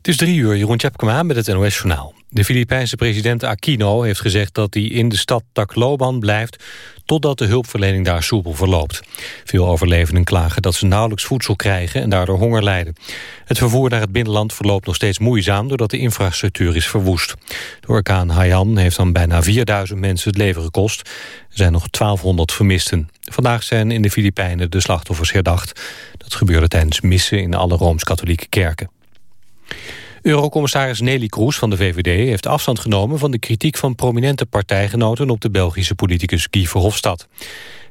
Het is drie uur, Jeroen Tjepkema met het NOS Journaal. De Filipijnse president Aquino heeft gezegd dat hij in de stad Tacloban blijft... totdat de hulpverlening daar soepel verloopt. Veel overlevenden klagen dat ze nauwelijks voedsel krijgen... en daardoor honger lijden. Het vervoer naar het binnenland verloopt nog steeds moeizaam... doordat de infrastructuur is verwoest. De orkaan Haiyan heeft dan bijna 4000 mensen het leven gekost. Er zijn nog 1200 vermisten. Vandaag zijn in de Filipijnen de slachtoffers herdacht. Dat gebeurde tijdens missen in alle Rooms-Katholieke kerken. Eurocommissaris Nelly Kroes van de VVD heeft afstand genomen van de kritiek van prominente partijgenoten op de Belgische politicus Guy Verhofstadt.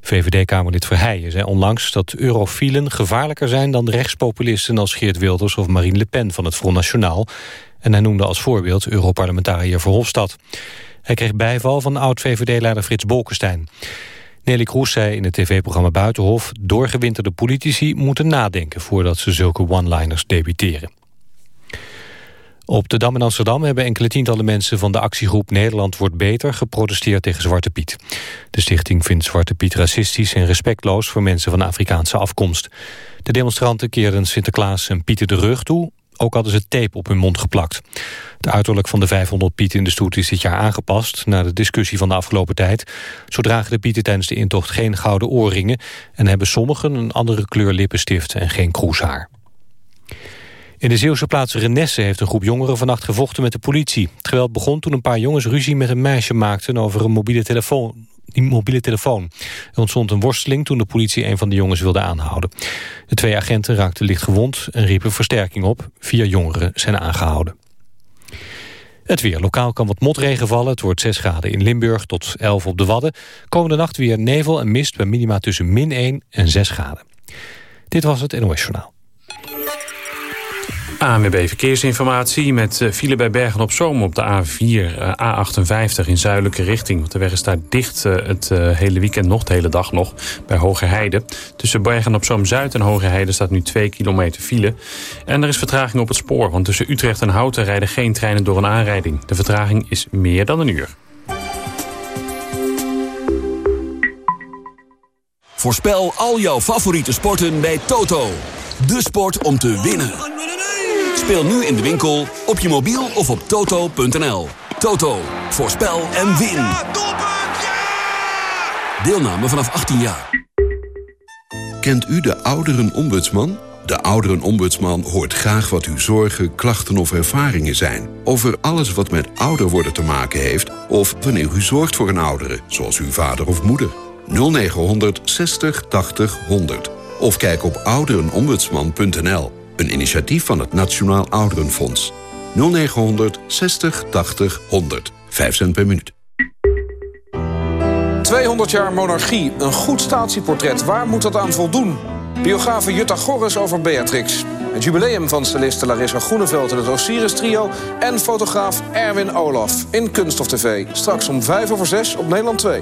VVD-kamerlid Verheijen zei onlangs dat eurofielen gevaarlijker zijn dan rechtspopulisten als Geert Wilders of Marine Le Pen van het Front National. En hij noemde als voorbeeld Europarlementariër Verhofstadt. Hij kreeg bijval van oud-VVD-leider Frits Bolkestein. Nelly Kroes zei in het tv-programma Buitenhof... doorgewinterde politici moeten nadenken voordat ze zulke one-liners debiteren. Op de Dam in Amsterdam hebben enkele tientallen mensen van de actiegroep Nederland wordt beter geprotesteerd tegen Zwarte Piet. De stichting vindt Zwarte Piet racistisch en respectloos voor mensen van Afrikaanse afkomst. De demonstranten keerden Sinterklaas en Pieten de rug toe, ook hadden ze tape op hun mond geplakt. De uiterlijk van de 500 pieten in de stoet is dit jaar aangepast... na de discussie van de afgelopen tijd. Zo dragen de pieten tijdens de intocht geen gouden oorringen... en hebben sommigen een andere kleur lippenstift en geen kroeshaar. In de Zeeuwse plaats Renesse heeft een groep jongeren vannacht gevochten met de politie. Het geweld begon toen een paar jongens ruzie met een meisje maakten over een mobiele telefoon. Die mobiele telefoon. Er ontstond een worsteling toen de politie een van de jongens wilde aanhouden. De twee agenten raakten licht gewond en riepen versterking op. Vier jongeren zijn aangehouden. Het weer. Lokaal kan wat motregen vallen. Het wordt 6 graden in Limburg tot 11 op de Wadden. Komende nacht weer nevel en mist bij minima tussen min 1 en 6 graden. Dit was het NOS Journaal. ANWB Verkeersinformatie met eh, file bij Bergen-op-Zoom op de A4, eh, A58 in zuidelijke richting. Want de weg is daar dicht eh, het hele weekend, nog de hele dag nog, bij Hogerheide. Tussen Bergen-op-Zoom-Zuid en Hogerheide staat nu 2 kilometer file. En er is vertraging op het spoor, want tussen Utrecht en Houten rijden geen treinen door een aanrijding. De vertraging is meer dan een uur. Voorspel al jouw favoriete sporten bij Toto. De sport om te winnen. Speel nu in de winkel, op je mobiel of op toto.nl. Toto, voorspel en win. Deelname vanaf 18 jaar. Kent u de ouderenombudsman? De ouderenombudsman hoort graag wat uw zorgen, klachten of ervaringen zijn... over alles wat met ouder worden te maken heeft... of wanneer u zorgt voor een oudere, zoals uw vader of moeder. 0900 60 80 100. Of kijk op ouderenombudsman.nl. Een initiatief van het Nationaal Ouderenfonds. 0900 60 80 100. 5 cent per minuut. 200 jaar monarchie, een goed statieportret. Waar moet dat aan voldoen? Biografe Jutta Gorris over Beatrix. Het jubileum van styliste Larissa Groeneveld en het Osiris-trio... en fotograaf Erwin Olaf in Kunststof TV. Straks om 5 over 6 op Nederland 2.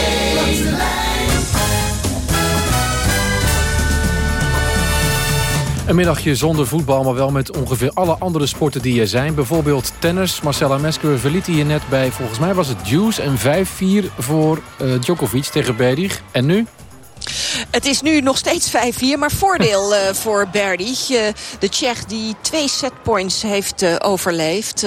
Een middagje zonder voetbal, maar wel met ongeveer alle andere sporten die er zijn. Bijvoorbeeld tennis. Marcella Mesker verliet hier net bij, volgens mij was het Juice... en 5-4 voor uh, Djokovic tegen Berdig. En nu? Het is nu nog steeds 5-4, maar voordeel uh, voor Berdig. Uh, de Tsjech die twee setpoints heeft uh, overleefd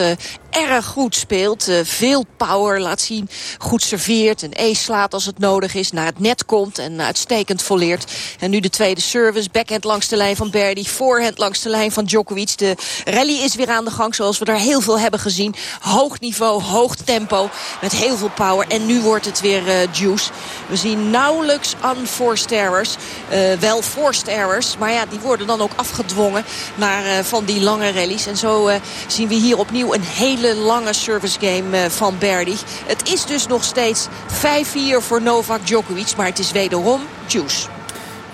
erg goed speelt. Uh, veel power laat zien. Goed serveert. Een ace slaat als het nodig is. Naar het net komt en uitstekend volleert. En nu de tweede service. Backhand langs de lijn van Berdy. Voorhand langs de lijn van Djokovic. De rally is weer aan de gang zoals we er heel veel hebben gezien. Hoog niveau, hoog tempo. Met heel veel power. En nu wordt het weer uh, juice. We zien nauwelijks unforced errors. Uh, wel forced errors. Maar ja, die worden dan ook afgedwongen naar van die lange rallies. En zo zien we hier opnieuw een hele lange service game eh, van Berdy. Het is dus nog steeds 5-4 voor Novak Djokovic. Maar het is wederom juice.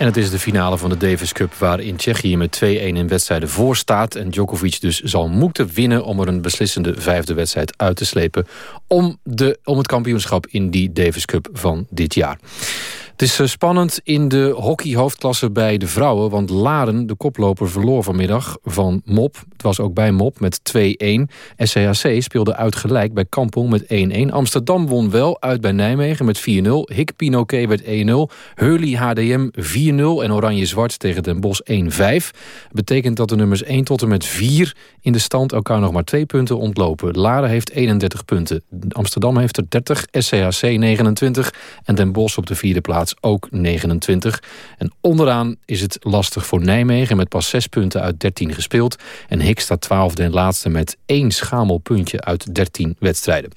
En het is de finale van de Davis Cup waarin Tsjechië met 2-1 in wedstrijden voor staat. En Djokovic dus zal moeten winnen om er een beslissende vijfde wedstrijd uit te slepen. Om, de, om het kampioenschap in die Davis Cup van dit jaar. Het is eh, spannend in de hockeyhoofdklasse bij de vrouwen... want Laren, de koploper, verloor vanmiddag van Mop. Het was ook bij Mop met 2-1. SCHC speelde uit gelijk bij Kampong met 1-1. Amsterdam won wel uit bij Nijmegen met 4-0. Hik Pinoquet werd 1-0. Hurley HDM 4-0 en Oranje-Zwart tegen Den Bosch 1-5. betekent dat de nummers 1 tot en met 4 in de stand elkaar nog maar twee punten ontlopen. Laren heeft 31 punten. Amsterdam heeft er 30, SCHC 29 en Den Bosch op de vierde plaats ook 29. En onderaan is het lastig voor Nijmegen met pas 6 punten uit 13 gespeeld. En Hik staat 12e en laatste met één schamelpuntje uit 13 wedstrijden.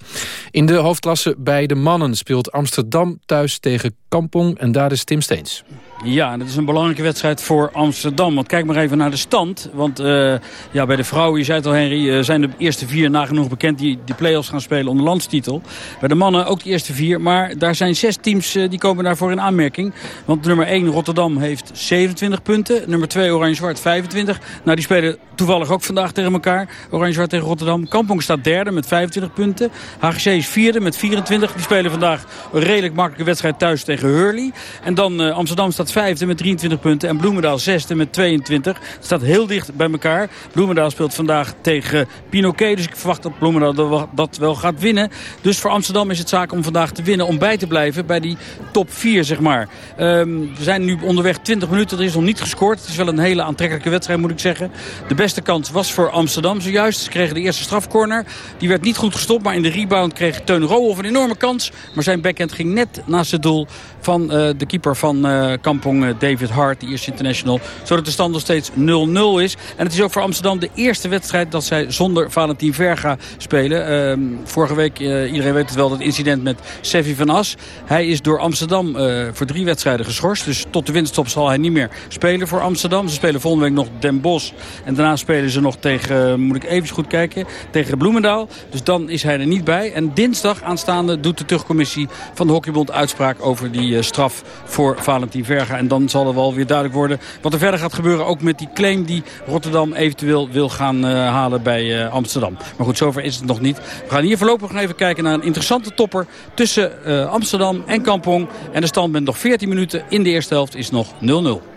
In de hoofdklasse bij de mannen speelt Amsterdam thuis tegen Kampong en daar is Tim Steens. Ja, dat is een belangrijke wedstrijd voor Amsterdam. Want kijk maar even naar de stand. Want uh, ja, bij de vrouwen, je zei het al Henry, uh, zijn de eerste vier nagenoeg bekend die de play-offs gaan spelen om de landstitel. Bij de mannen ook de eerste vier. Maar daar zijn zes teams uh, die komen daarvoor in aanmerking. Want nummer 1 Rotterdam heeft 27 punten. Nummer 2 Oranje-Zwart 25. Nou, die spelen toevallig ook vandaag tegen elkaar. Oranje-Zwart tegen Rotterdam. Kampong staat derde met 25 punten. HGC is vierde met 24. Die spelen vandaag een redelijk makkelijke wedstrijd thuis tegen Hurley. En dan Amsterdam staat vijfde met 23 punten. En Bloemendaal zesde met 22. Het staat heel dicht bij elkaar. Bloemendaal speelt vandaag tegen Pinoquet. Dus ik verwacht dat Bloemendaal dat wel gaat winnen. Dus voor Amsterdam is het zaak om vandaag te winnen. Om bij te blijven bij die top 4, zeg maar. Um, we zijn nu onderweg 20 minuten. Er is nog niet gescoord. Het is wel een hele aantrekkelijke wedstrijd, moet ik zeggen. De beste kans was voor Amsterdam zojuist. Ze kregen de eerste strafcorner. Die werd niet goed gestopt. Maar in de rebound kreeg Teun Roohoff een enorme kans. Maar zijn backhand ging net naast het doel van uh, de keeper van uh, uh, David Hart, de eerste international. Zodat de stand nog steeds 0-0 is. En het is ook voor Amsterdam de eerste wedstrijd dat zij zonder Valentin Verga spelen. Ehm, vorige week, iedereen weet het wel, dat incident met Sevi van As. Hij is door Amsterdam voor drie wedstrijden geschorst. Dus tot de winststop zal hij niet meer spelen voor Amsterdam. Ze spelen volgende week nog Den Bosch. En daarna spelen ze nog tegen, moet ik even goed kijken, tegen Bloemendaal. Dus dan is hij er niet bij. En dinsdag aanstaande doet de terugcommissie van de Hockeybond uitspraak over die eh, straf voor Valentin Verga. En dan zal er wel weer duidelijk worden wat er verder gaat gebeuren. Ook met die claim die Rotterdam eventueel wil gaan uh, halen bij uh, Amsterdam. Maar goed, zover is het nog niet. We gaan hier voorlopig nog even kijken naar een interessante topper tussen Amsterdam en Kampong. En de stand met nog 14 minuten in de eerste helft is nog 0-0.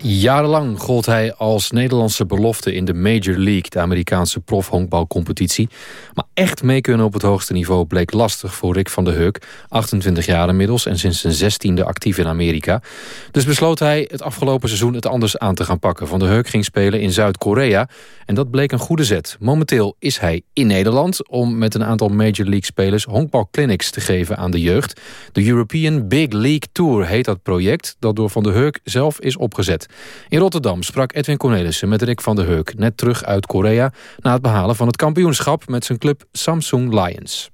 Jarenlang gold hij als Nederlandse belofte in de Major League... de Amerikaanse profhonkbalcompetitie. Maar echt mee kunnen op het hoogste niveau bleek lastig voor Rick van der Heuk. 28 jaar inmiddels en sinds zijn zestiende actief in Amerika. Dus besloot hij het afgelopen seizoen het anders aan te gaan pakken. Van der Heuk ging spelen in Zuid-Korea en dat bleek een goede zet. Momenteel is hij in Nederland om met een aantal Major League spelers... honkbalclinics te geven aan de jeugd. De European Big League Tour heet dat project... dat door Van der Heuk zelf is opgezet. In Rotterdam sprak Edwin Cornelissen met Rick van der Heuk... net terug uit Korea na het behalen van het kampioenschap... met zijn club Samsung Lions.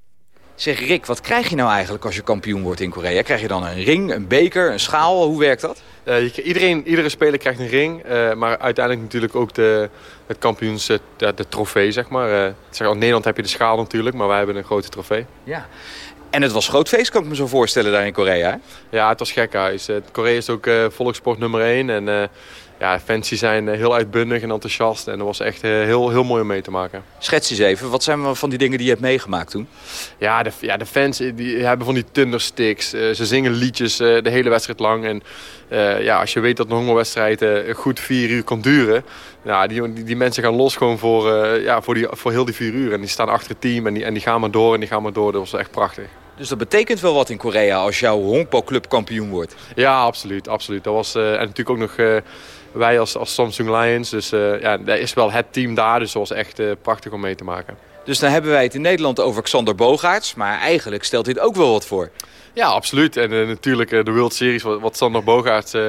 Zeg Rick, wat krijg je nou eigenlijk als je kampioen wordt in Korea? Krijg je dan een ring, een beker, een schaal? Hoe werkt dat? Uh, iedereen, iedere speler krijgt een ring, uh, maar uiteindelijk natuurlijk ook de, het kampioens, de, de trofee, zeg maar. Uh, zeg, in Nederland heb je de schaal natuurlijk, maar wij hebben een grote trofee. Ja. En het was groot feest, kan ik me zo voorstellen, daar in Korea. Ja, het was gekhuis. Korea is ook volkssport nummer 1 en ja, fans zijn eh, heel uitbundig en enthousiast. En dat was echt eh, heel, heel mooi om mee te maken. Schets eens even, wat zijn van die dingen die je hebt meegemaakt toen? Ja, de, ja, de fans eh, die hebben van die thundersticks. Uh, ze zingen liedjes de hele wedstrijd lang. En ja, als je weet dat een hongerwedstrijd goed vier uur kan duren... Ja, die, die, die, mensen gaan los gewoon voor, ja, voor, die, voor heel die vier uur. En die staan achter het team en die, en die gaan maar door en die gaan maar door. Dat was echt prachtig. Dus dat betekent wel wat in Korea als jouw honkbalclub kampioen wordt? Ja, absoluut. absoluut. Dat was, en natuurlijk ook nog wij als, als Samsung Lions. Dus uh, ja, dat is wel het team daar. Dus dat was echt prachtig om mee te maken. Dus dan hebben wij het in Nederland over Xander Bogaerts. Maar eigenlijk stelt dit ook wel wat voor. Ja, absoluut. En natuurlijk de World Series, wat, wat Sander Bogaerts eh,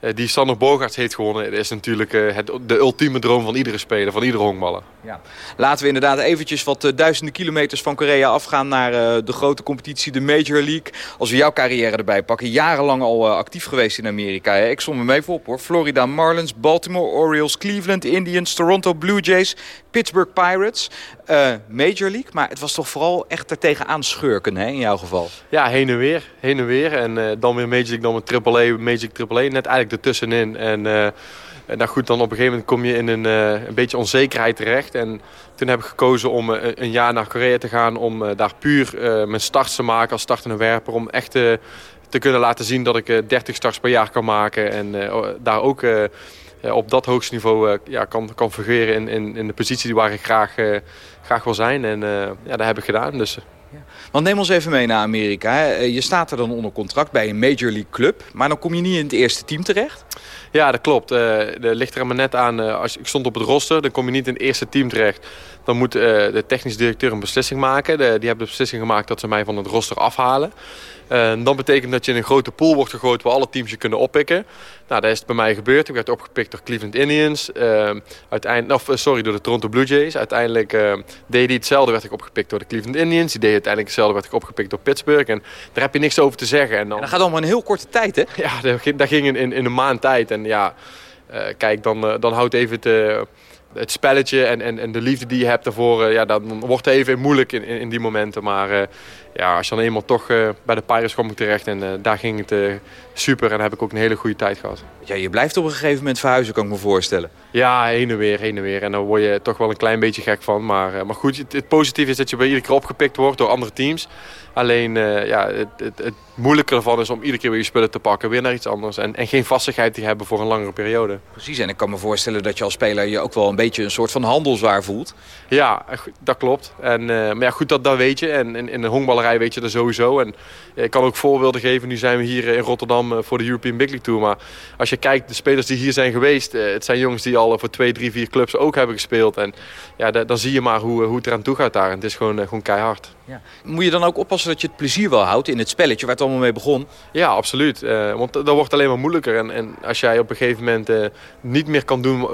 die Sander Bogarts heeft gewonnen. is natuurlijk eh, het, de ultieme droom van iedere speler, van iedere honkballer. Ja. Laten we inderdaad eventjes wat eh, duizenden kilometers van Korea afgaan naar de grote competitie, de Major League. Als we jouw carrière erbij pakken, jarenlang al actief geweest in Amerika. Hè? Ik som me even op hoor. Florida Marlins, Baltimore Orioles, Cleveland Indians, Toronto Blue Jays, Pittsburgh Pirates. Major League, maar het was toch vooral echt er tegenaan schurken hè, in jouw geval? Ja, heen en weer. Heen en weer. En dan weer Major League, dan een AAA, Major League AAA. Net eigenlijk ik ertussenin. En nou goed, dan op een gegeven moment kom je in een, een beetje onzekerheid terecht. En toen heb ik gekozen om een jaar naar Korea te gaan... om daar puur mijn start te maken als startende werper. Om echt te kunnen laten zien dat ik 30 starts per jaar kan maken. En daar ook op dat hoogste niveau ja, kan, kan fungeren in, in, in de positie waar ik graag, graag wil zijn. En ja, dat heb ik gedaan. Dus, want neem ons even mee naar Amerika. Je staat er dan onder contract bij een Major League club. Maar dan kom je niet in het eerste team terecht? Ja, dat klopt. Uh, ligt er maar net aan. Uh, als ik stond op het roster, dan kom je niet in het eerste team terecht. Dan moet de technisch directeur een beslissing maken. De, die hebben de beslissing gemaakt dat ze mij van het roster afhalen. Uh, dat betekent dat je in een grote pool wordt gegooid waar alle teams je kunnen oppikken. Nou, dat is bij mij gebeurd. Ik werd opgepikt door Cleveland Indians. Uh, uiteindelijk, of, sorry, door de Toronto Blue Jays. Uiteindelijk uh, deed hij hetzelfde, werd ik opgepikt door de Cleveland Indians. Die deed uiteindelijk hetzelfde, werd ik opgepikt door Pittsburgh. En daar heb je niks over te zeggen. En dan, en dat gaat allemaal in een heel korte tijd, hè? Ja, dat, dat ging in, in, in, een maand tijd. En ja, kijk, dan, dan houdt even het het spelletje en, en, en de liefde die je hebt daarvoor, ja, dan wordt het even moeilijk in, in, die momenten. Maar ja, als je dan eenmaal toch uh, bij de Pirates kwam ik terecht en uh, daar ging het uh, super en heb ik ook een hele goede tijd gehad. Ja, je blijft op een gegeven moment verhuizen, kan ik me voorstellen. Ja, heen en weer, heen en weer. En dan word je toch wel een klein beetje gek van. Maar, maar goed, het, het positieve is dat je bij iedere keer opgepikt wordt door andere teams. Alleen ja, het, het, het, moeilijke ervan is om iedere keer weer je spullen te pakken, weer naar iets anders. En, en geen vastigheid te hebben voor een langere periode. Precies, en ik kan me voorstellen dat je als speler je ook wel een beetje een soort van handelswaar voelt. Ja, dat klopt. En, maar ja, goed, dat, dat weet je. En in, in de honkbal weet je er sowieso. En ik kan ook voorbeelden geven. Nu zijn we hier in Rotterdam eh, voor de European Big League Tour. Maar als je kijkt, de spelers die hier zijn geweest... Eh, het zijn jongens die al voor twee, drie, vier clubs ook hebben gespeeld. En ja, dan zie je maar hoe, hoe het eraan toe gaat daar. En het is gewoon, eh, gewoon keihard. Ja. Moet je dan ook oppassen dat je het plezier wel houdt in het spelletje waar het allemaal mee begon? Ja, absoluut. Uh, want dat wordt alleen maar moeilijker. En, en als jij op een gegeven moment niet meer kan doen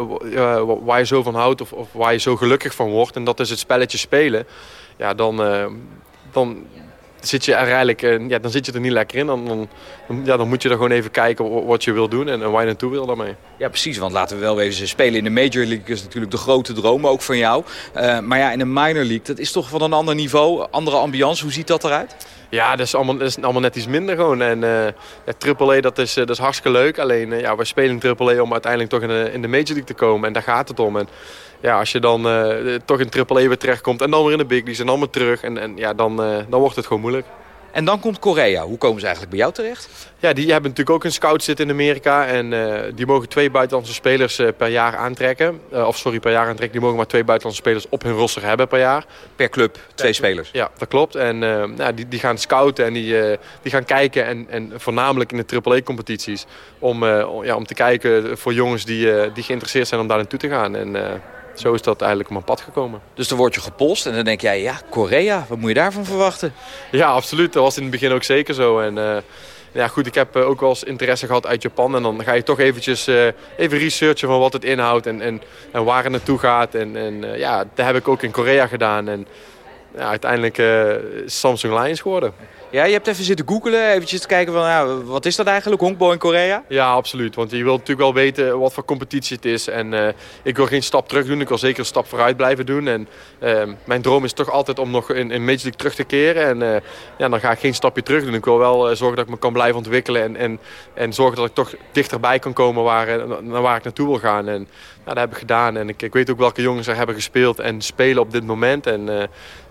waar je zo van houdt... Of, of, waar je zo gelukkig van wordt... en dat is het spelletje spelen... ja, dan, dan, zit je er eigenlijk, eh, ja, dan zit je er niet lekker in. Dan, dan, ja, dan moet je er gewoon even kijken wat je wil doen en, en waar je naartoe wil daarmee. Ja, precies. Want laten we wel even spelen in de Major League is natuurlijk de grote droom ook van jou. Uh, maar ja, in de Minor League, dat is toch van een ander niveau, andere ambiance. Hoe ziet dat eruit? Ja, dat is allemaal, dat is allemaal net iets minder gewoon. En uh, ja, AAA, dat is, dat is hartstikke leuk. Alleen, uh, ja, wij spelen in AAA om uiteindelijk toch in de, in de Major League te komen. En daar gaat het om. En ja, als je dan uh, toch in AAA weer terechtkomt en dan weer in de Big Leagues en dan weer terug. En, en ja, dan, dan wordt het gewoon moeilijk. En dan komt Korea. Hoe komen ze eigenlijk bij jou terecht? Ja, die hebben natuurlijk ook een scout zitten in Amerika. En uh, die mogen twee buitenlandse spelers per jaar aantrekken. Of sorry, per jaar aantrekken. Die mogen maar twee buitenlandse spelers op hun roster hebben per jaar. Per club, twee spelers? Ja, dat klopt. En nou, die, die gaan scouten en die, die gaan kijken. En, en voornamelijk in de AAA-competities. Om, ja, om te kijken voor jongens die, die geïnteresseerd zijn om daar naartoe te gaan. En zo is dat eigenlijk op mijn pad gekomen. Dus dan word je gepolst en dan denk jij, ja, Korea, wat moet je daarvan verwachten? Ja, absoluut. Dat was in het begin ook zeker zo. En uh, ja, goed, ik heb eh, ook wel eens interesse gehad uit Japan. En dan ga je toch eventjes uh, even researchen van wat het inhoudt en, en, en waar het naartoe gaat. En, en ja, dat heb ik ook in Korea gedaan. En ja, uiteindelijk Samsung Lions geworden. Ja, je hebt even zitten googelen, eventjes te kijken van ja, wat is dat eigenlijk, honkbal in Korea? Ja, absoluut. Want je wilt natuurlijk wel weten wat voor competitie het is. En uh, ik wil geen stap terug doen, ik wil zeker een stap vooruit blijven doen. En uh, mijn droom is toch altijd om nog in, in Major League terug te keren. En uh, ja, dan ga ik geen stapje terug doen. Ik wil wel zorgen dat ik me kan blijven ontwikkelen. En, en, en zorgen dat ik toch dichterbij kan komen waar, naar waar ik naartoe wil gaan. En ja, dat heb ik gedaan. En ik, ik weet ook welke jongens er hebben gespeeld en spelen op dit moment. En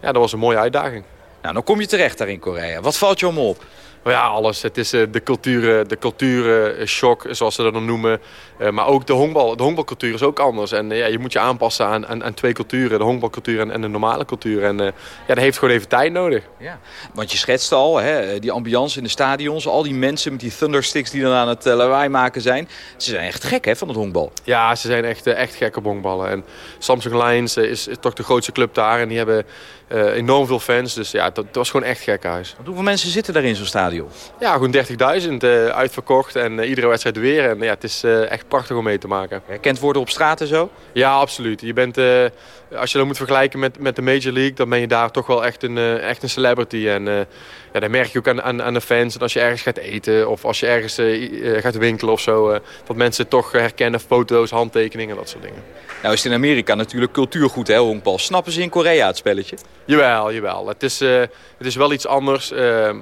ja, dat was een mooie uitdaging. Nou, dan kom je terecht daar in Korea. Wat valt je allemaal op? Ja, alles. Het is eh, de cultuur, de cultuurshock, zoals ze dat dan noemen. Eh, maar ook de honkbal. De honkbalcultuur is ook anders. En eh, ja, je moet je aanpassen aan, aan, aan twee culturen. De honkbalcultuur en, en, de normale cultuur. En ja, dat heeft gewoon even tijd nodig. Ja, want je schetst al, hè, die ambiance in de stadions. Al die mensen met die thundersticks die dan aan het lawaai maken zijn. Ze zijn echt gek hè, van het honkbal. Ja, ze zijn echt, echt gek op honkballen. En Samsung Lions is, is toch de grootste club daar. En die hebben enorm veel fans. Dus ja, dat, was gewoon echt gek huis. Want hoeveel mensen zitten daar in zo'n stadion? Ja, gewoon 30.000 uh, uitverkocht. En iedere wedstrijd weer. En ja, het is echt prachtig om mee te maken. Herkend worden op straat en zo? Ja, absoluut. Je bent, uh, als je dat moet vergelijken met, met de Major League, dan ben je daar toch wel echt een, uh, echt een celebrity. En uh, ja, dat merk je ook aan, aan, aan, de fans. En als je ergens gaat eten of als je ergens gaat winkelen of zo, dat mensen toch herkennen, foto's, handtekeningen, dat soort dingen. Nou is het in Amerika natuurlijk cultuurgoed, hè, honkbal. Snappen ze in Korea het spelletje? Jawel, jawel. Het is, het is wel iets anders. Ehm,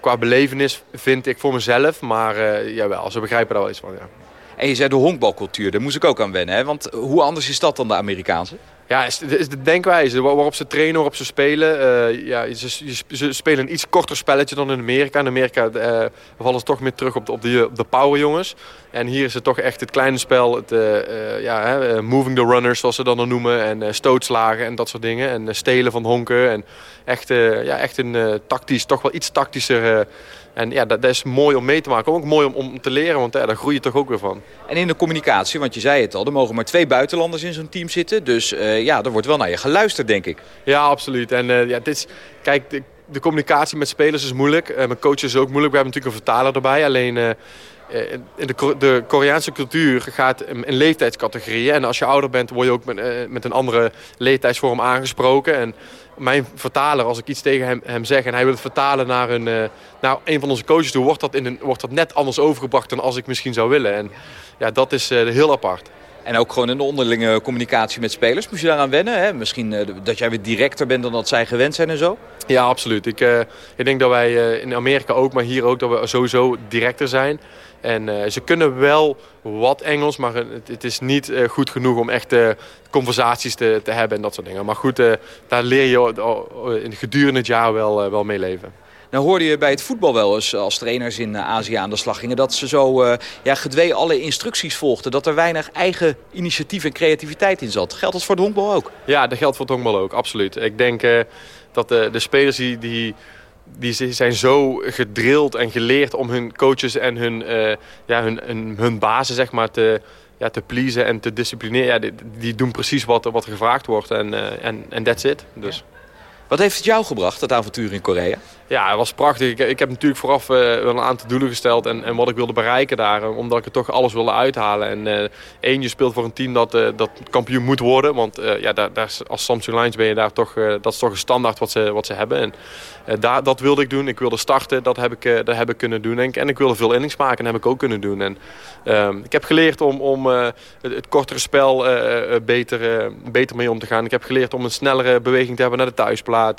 qua belevenis vind ik voor mezelf. Maar uh, jawel, ze begrijpen daar wel iets van, ja. En je zei de honkbalcultuur, daar moest ik ook aan wennen. Hè? Want hoe anders is dat dan de Amerikaanse? Ja, is de, denkwijze waarop ze trainen, waarop ze spelen. Uh, ja, ze, ze, spelen een iets korter spelletje dan in Amerika. In Amerika uh, vallen ze toch meer terug op de, op op de power jongens. En hier is het toch echt het kleine spel. Het, uh, ja, moving the runners, zoals ze dan, dan noemen. En stootslagen en dat soort dingen. En stelen van honken. En echt, ja, echt een tactisch, toch wel iets tactischer en ja, dat, dat, is mooi om mee te maken. Ook mooi om, om te leren, want ja, daar groei je toch ook weer van. En in de communicatie, want je zei het al, er mogen maar twee buitenlanders in zo'n team zitten. Dus uh, ja, er wordt wel naar je geluisterd, denk ik. Ja, absoluut. En uh, ja, dit is, kijk, de, de, communicatie met spelers is moeilijk. Uh, mijn coach is ook moeilijk. We hebben natuurlijk een vertaler erbij. Alleen in de, de, Koreaanse cultuur gaat in, in, leeftijdscategorieën. En als je ouder bent, word je ook met, met een andere leeftijdsvorm aangesproken. En mijn vertaler, als ik iets tegen hem, hem zeg en hij wil het vertalen naar een, uh, naar een van onze coaches toe, wordt dat, in een, wordt dat net anders overgebracht dan als ik misschien zou willen. En ja, dat is uh, heel apart. En ook gewoon in de onderlinge communicatie met spelers. Moest je daaraan wennen? Hè? Misschien uh, dat jij weer directer bent dan dat zij gewend zijn en zo? Ja, absoluut. Ik, ik denk dat wij in Amerika ook, maar hier ook, dat we sowieso directer zijn. En uh, ze kunnen wel wat Engels, maar het, het is niet uh, goed genoeg om echt uh, conversaties te, te hebben en dat soort dingen. Maar goed, daar leer je in gedurende het jaar wel, wel mee leven. Nou hoorde je bij het voetbal wel eens als trainers in Azië aan de slag gingen... dat ze zo ja, gedwee alle instructies volgden. Dat er weinig eigen initiatief en creativiteit in zat. Geldt dat voor het honkbal ook? Ja, dat geldt voor het honkbal ook, absoluut. Ik denk dat de, de spelers die, die die zijn zo gedrild en geleerd om hun coaches en hun, uh, ja, hun, hun, hun bazen zeg maar, te, ja, te pleasen en te disciplineren. Ja, die, doen precies wat, wat gevraagd wordt en uh, en that's it. Dus. Wat heeft het jou gebracht, dat avontuur in Korea? Ja, het was prachtig. Ik, heb natuurlijk vooraf uh, wel een aantal doelen gesteld en, en wat ik wilde bereiken daar. Eh, omdat ik er toch alles wilde uithalen. En uh, één, je speelt voor een team dat, dat kampioen moet worden. Want ja, daar, daar, als Samsung Lines ben je daar toch, dat is toch een standaard wat ze, wat ze hebben. En daar, dat wilde ik doen. Ik wilde starten, dat heb ik, dat heb kunnen doen. En, ik wilde veel innings maken, en dat heb ik ook kunnen doen. En ehm, ik heb geleerd om, om het, het, kortere spel beter, beter mee om te gaan. Ik heb geleerd om een snellere beweging te hebben naar de thuisplaat.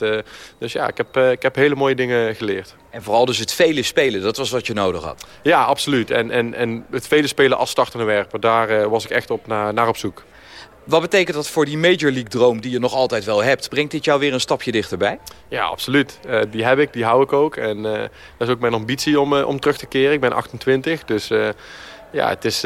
dus ja, ik heb, ik heb hele mooie dingen geleerd. En vooral dus het vele spelen, dat was wat je nodig had? Ja, absoluut. En, en, en het vele spelen als startende werper, daar uh, was ik echt op naar, naar op zoek. Wat betekent dat voor die Major League droom die je nog altijd wel hebt? Brengt dit jou weer een stapje dichterbij? Ja, absoluut. Uh, die heb ik, die hou ik ook. En uh, dat is ook mijn ambitie om, om terug te keren. Ik ben 28, dus ja, het is,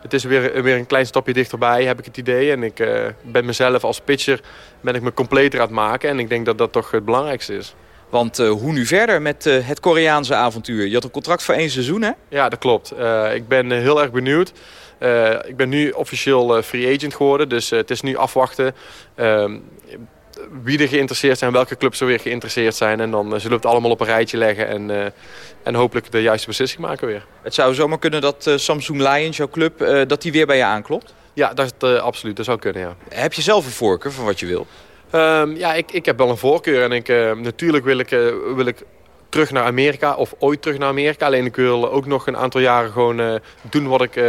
het is weer, weer een klein stapje dichterbij, heb ik het idee. En ik ben mezelf als pitcher ben ik me completer aan het maken. En ik denk dat dat toch het belangrijkste is. Want uh, hoe nu verder met uh, het Koreaanse avontuur? Je had een contract voor één seizoen, hè? Ja, dat klopt. Uh, ik ben heel erg benieuwd. ik ben nu officieel free agent geworden, dus het is nu afwachten ehm, wie er geïnteresseerd zijn, welke clubs er weer geïnteresseerd zijn. En dan zullen we het allemaal op een rijtje leggen en, en hopelijk de juiste beslissing maken weer. Het zou zomaar kunnen dat Samsung Lions, jouw club, dat die weer bij je aanklopt? Ja, dat, absoluut. Dat zou kunnen, ja. Heb je zelf een voorkeur van wat je wil? Um, ja, ik, ik heb wel een voorkeur. En ik, uh, natuurlijk wil ik, uh, wil ik terug naar Amerika of ooit terug naar Amerika. Alleen ik wil ook nog een aantal jaren gewoon uh, doen wat ik,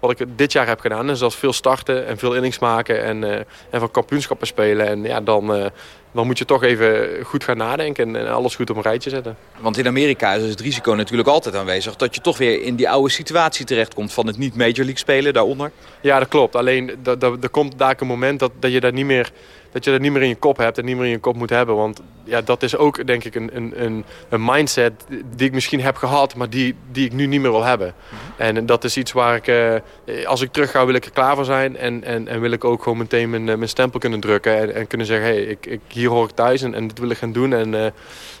wat ik dit jaar heb gedaan. En zoals veel starten en veel innings maken en, en van kampioenschappen spelen. En ja, dan, dan moet je toch even goed gaan nadenken en alles goed op een rijtje zetten. Want in Amerika is het risico natuurlijk altijd aanwezig... dat je toch weer in die oude situatie terechtkomt van het niet Major League spelen daaronder. Ja, dat klopt. Alleen er komt daar een moment dat, dat je daar niet meer dat je dat niet meer in je kop hebt en niet meer in je kop moet hebben. Want ja, dat is ook denk ik een, een, een mindset die ik misschien heb gehad, maar die, die ik nu niet meer wil hebben. Mhm. En dat is iets waar ik, uh, als ik terug ga, wil ik er klaar voor zijn. En, en, en wil ik ook gewoon meteen mijn, mijn stempel kunnen drukken. En, en kunnen zeggen, hey, ik, ik, hier hoor ik thuis en, en dit wil ik gaan doen. En uh,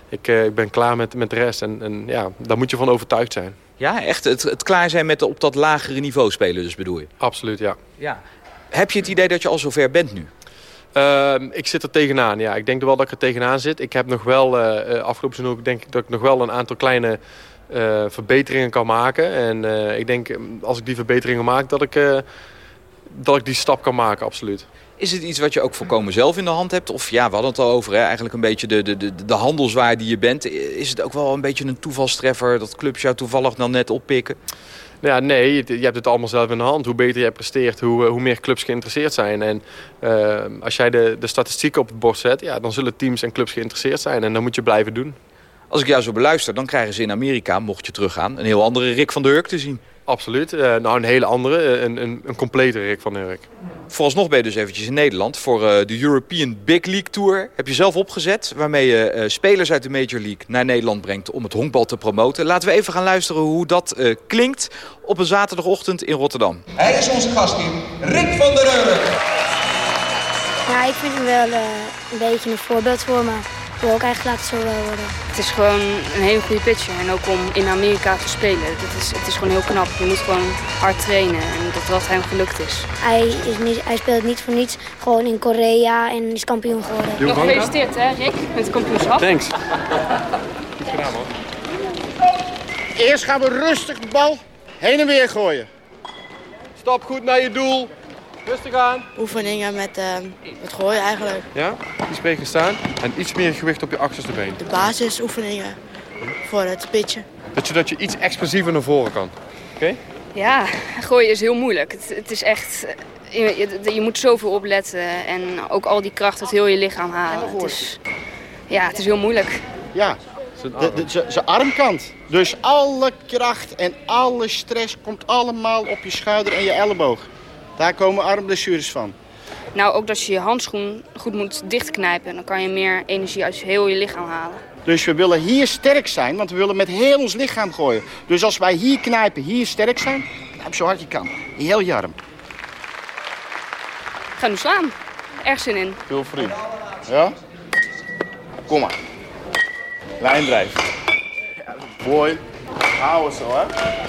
ik, uh, ik ben klaar met, met de rest. En, en ja, daar moet je van overtuigd zijn. Ja, echt het, het klaar zijn met op dat lagere niveau spelen dus bedoel je? Absoluut, ja. ja. Heb je het idee dat je al zover bent nu? Uh, ik zit er tegenaan, ja. Ik denk wel dat ik er tegenaan zit. Ik heb nog wel, uh, afgelopen seizoen denk ik dat ik nog wel een aantal kleine uh, verbeteringen kan maken. En ik denk, als ik die verbeteringen maak, dat ik, dat ik die stap kan maken, absoluut. Is het iets wat je ook voorkomen zelf in de hand hebt? Of ja, we hadden het al over, hè? eigenlijk een beetje de, de, de, de handelswaar die je bent. Is het ook wel een beetje een toevalstreffer dat clubs jou toevallig dan net oppikken? Ja, nee, je, hebt het allemaal zelf in de hand. Hoe beter jij presteert, hoe, eh, hoe meer clubs geïnteresseerd zijn. En uh, als jij de, de statistieken op het bord zet, ja, dan zullen teams en clubs geïnteresseerd zijn. En dan moet je blijven doen. Als ik jou zo beluister, dan krijgen ze in Amerika, mocht je teruggaan... een heel andere Rick van der Hurk te zien. Absoluut. Uh, nou, een hele andere. Eh, een, een, een complete Rick van der Hurk. Vooralsnog ben je dus eventjes in Nederland voor uh, de European Big League Tour. Heb je zelf opgezet, waarmee je uh, spelers uit de Major League naar Nederland brengt om het honkbal te promoten. Laten we even gaan luisteren hoe dat uh, klinkt op een zaterdagochtend in Rotterdam. Hij is onze gastheer, Rick van der Hurk. Ja, ik vind hem wel een beetje een voorbeeld voor me wil ook eigenlijk laten zo wel worden. Het is gewoon een hele goede pitcher. En ook om in Amerika te spelen. Het is, het is gewoon heel knap. Je moet gewoon hard trainen. En dat wat hem gelukt is. Hij, is niet, hij speelt niet voor niets gewoon in Korea en is kampioen geworden. Nog gefeliciteerd hè Rick, met het kampioenschap. Thanks. Goed gedaan man. Eerst gaan we rustig de bal heen en weer gooien. Stap goed naar je doel. Rustig aan. Oefeningen met, uh, met gooien eigenlijk. Ja, iets meer staan en iets meer gewicht op je achterste been. De basisoefeningen voor het pitchen. Dat je, dat je iets explosiever naar voren kan. Oké? Okay? Ja, gooien is heel moeilijk. Het, het is echt... Je, je, je, moet zoveel opletten en ook al die kracht uit heel je lichaam halen. Het is, ja, het is heel moeilijk. Ja, zijn armkant. Dus alle kracht en alle stress komt allemaal op je schouder en je elleboog. Daar komen armblessures van. Nou, ook dat je je handschoen goed moet dichtknijpen. Dan kan je meer energie uit heel je lichaam halen. Dus we willen hier sterk zijn, want we willen met heel ons lichaam gooien. Dus als wij hier knijpen, hier sterk zijn, knijp zo hard je kan. Heel je arm. Ga nu slaan. Erg zin in. Veel vriend. Ja? Kom maar. Lijndrijf. Ja, mooi. Hou het zo, hè.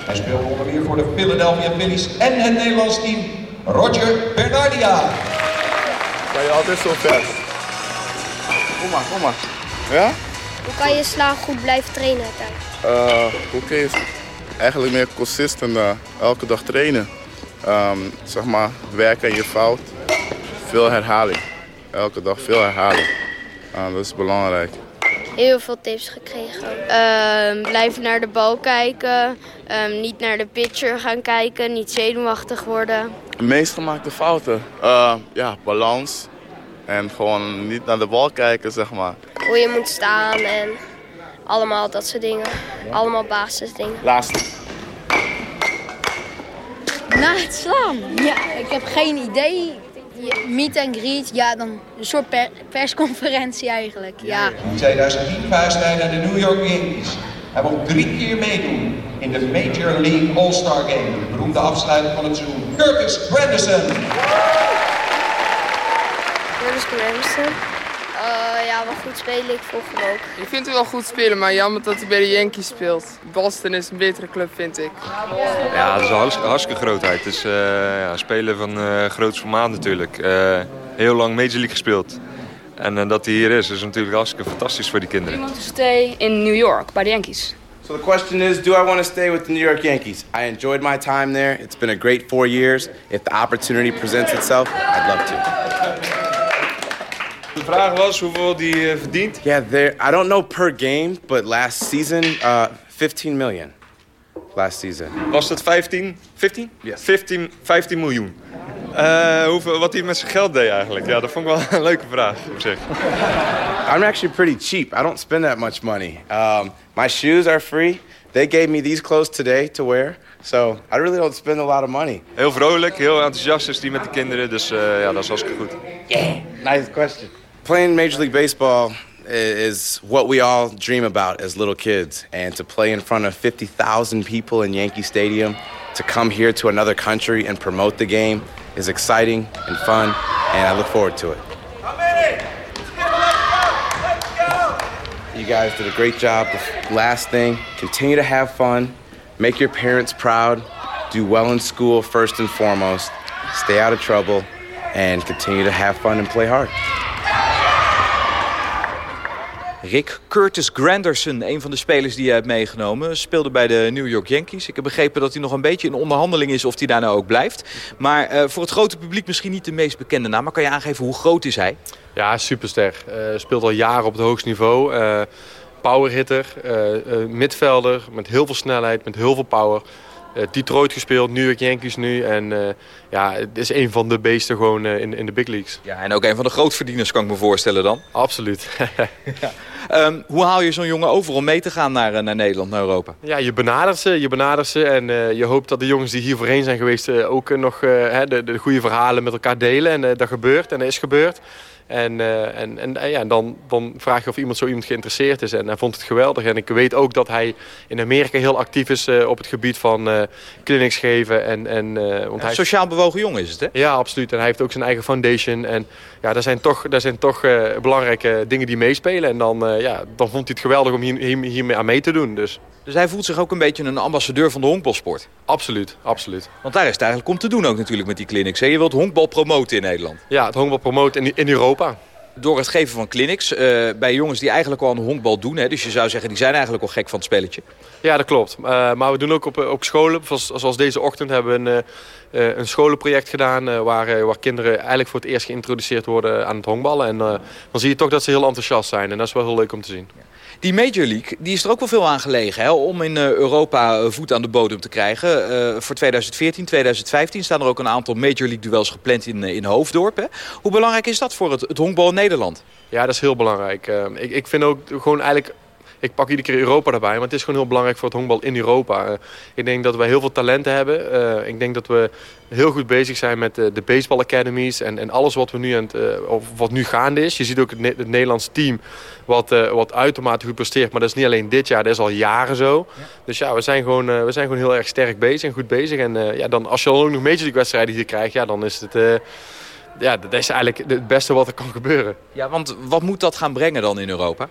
Hij speelt onder meer voor de Philadelphia Phillies en het Nederlands team Roger Bernardia. Kan je altijd zo ver. Kom maar, kom maar. Ja? Hoe kan je slaan goed blijven trainen uiteindelijk? Uh, hoe kun je eigenlijk meer consistent uh, elke dag trainen? Um, zeg maar, werken aan je fout. Veel herhaling. Elke dag veel herhaling. Uh, dat is belangrijk. Heel veel tips gekregen. Uh, blijf naar de bal kijken. Um, niet naar de pitcher gaan kijken. Niet zenuwachtig worden. De meest gemaakte fouten? Uh, ja, balans. En gewoon niet naar de bal kijken, zeg maar. Hoe je moet staan en allemaal dat soort dingen. Allemaal basisdingen. Laatste. Na het slaan? Ja, ik heb geen idee meet and greet, ja, dan een soort per persconferentie eigenlijk. Ja. In 2010 verhuisde hij naar de New York Yankees. Hij mocht drie keer meedoen in de Major League All-Star Game. De beroemde afsluiting van het seizoen. Curtis Granderson. Curtis Granderson. Goed spelen, ik volg hem ook. Ik vind hem wel goed spelen, maar jammer dat hij bij de Yankees speelt. Boston is een betere club, vind ik. Ja, dat is een hartstikke, hartstikke grootheid. Het is uh, ja, spelen van uh, groot formaat natuurlijk. Uh, heel lang Major League gespeeld. En dat hij hier is, is natuurlijk hartstikke fantastisch voor die kinderen. You want to stay in New York, by the Yankees? So the question is, do I want to stay with the New York Yankees? I enjoyed my time there. It's been a great four years. If the opportunity presents itself, I'd love to. De vraag was hoeveel die uh, verdient? Yeah, I don't know per game, but last season, uh, 15 million. Last season. Was dat 15? 15? Yes. 15, 15 miljoen. Uh, hoeveel, wat hij met zijn geld deed eigenlijk? Ja, dat vond ik wel een leuke vraag op zich. I'm actually pretty cheap. I don't spend that much money. Um, my shoes are free. They gave me these clothes today to wear. So I really don't spend a lot of money. Heel vrolijk, heel enthousiast is die met de kinderen. Dus uh, ja, dat is hartstikke goed. Yeah, nice question. Playing Major League Baseball is what we all dream about as little kids. And to play in front of 50,000 people in Yankee Stadium, to come here to another country and promote the game is exciting and fun, and I look forward to it. You guys did a great job. Last thing, continue to have fun, make your parents proud, do well in school first and foremost, stay out of trouble, and continue to have fun and play hard. Rick Curtis Granderson, een van de spelers die je hebt meegenomen, speelde bij de New York Yankees. Ik heb begrepen dat hij nog een beetje in onderhandeling is of hij daar nou ook blijft. Maar uh, voor het grote publiek misschien niet de meest bekende naam. Maar kan je aangeven hoe groot is hij? Ja, superster. Uh, speelt al jaren op het hoogste niveau. Uh, powerhitter, midvelder met heel veel snelheid, met heel veel power. Detroit gespeeld, New York Yankees nu. En ja, het is een van de beesten gewoon in, in de big leagues. Ja, en ook een van de grootverdieners kan ik me voorstellen dan. Absoluut. ja. um, hoe haal je zo'n jongen over om mee te gaan naar, naar Nederland, naar Europa? Ja, je benadert ze, je benadert ze. En je hoopt dat de jongens die hier voorheen zijn geweest ook nog de, de, goede verhalen met elkaar delen. En dat gebeurt en dat is gebeurd. En, uh, en, en ja, dan, dan vraag je of iemand zo iemand geïnteresseerd is. En hij vond het geweldig. En ik weet ook dat hij in Amerika heel actief is uh, op het gebied van clinics geven. En, en, want hij sociaal bewogen jongen is het, hè? Ja, absoluut. En hij heeft ook zijn eigen foundation. En ja, daar zijn toch, daar zijn toch belangrijke dingen die meespelen. En dan, ja, dan vond hij het geweldig om hier, hier, hiermee aan mee te doen. Dus. Dus hij voelt zich ook een beetje een ambassadeur van de honkbalsport. Absoluut, absoluut. Want daar is het eigenlijk om te doen ook natuurlijk met die clinics. Je wilt honkbal promoten in Nederland. Ja, het honkbal promoten in, in Europa. Door het geven van clinics uh, bij jongens die eigenlijk al een honkbal doen. Hè? Dus je zou zeggen, die zijn eigenlijk al gek van het spelletje. Ja, dat klopt. Uh, maar we doen ook op, op scholen. Zoals, zoals deze ochtend hebben we een, uh, een scholenproject gedaan... waar, waar kinderen eigenlijk voor het eerst geïntroduceerd worden aan het honkballen. En dan zie je toch dat ze heel enthousiast zijn. En dat is wel heel leuk om te zien. Ja. Die Major League die is er ook wel veel aan gelegen hè, om in uh, Europa uh, voet aan de bodem te krijgen. Uh, voor 2014, 2015 staan er ook een aantal Major League duels gepland in, in Hoofddorp. Hè. Hoe belangrijk is dat voor het, het honkbal in Nederland? Ja, dat is heel belangrijk. ik, ik vind ook gewoon eigenlijk ik pak iedere keer Europa erbij. Maar het is gewoon heel belangrijk voor het honkbal in Europa. Uh, ik denk dat wij heel veel talenten hebben. Uh, ik denk dat we heel goed bezig zijn met uh, de baseball academies. En, en alles wat, we nu aan het, of wat nu gaande is. Je ziet ook het, ne het Nederlands team wat, wat uitermate goed presteert. Maar dat is niet alleen dit jaar, dat is al jaren zo. Ja. Dus ja, we zijn, gewoon, we zijn gewoon heel erg sterk bezig en goed bezig. En ja, dan, als je dan ook nog Major League wedstrijden hier krijgt, ja, dan is het ja, dat is eigenlijk het beste wat er kan gebeuren. Ja, want wat moet dat gaan brengen dan in Europa?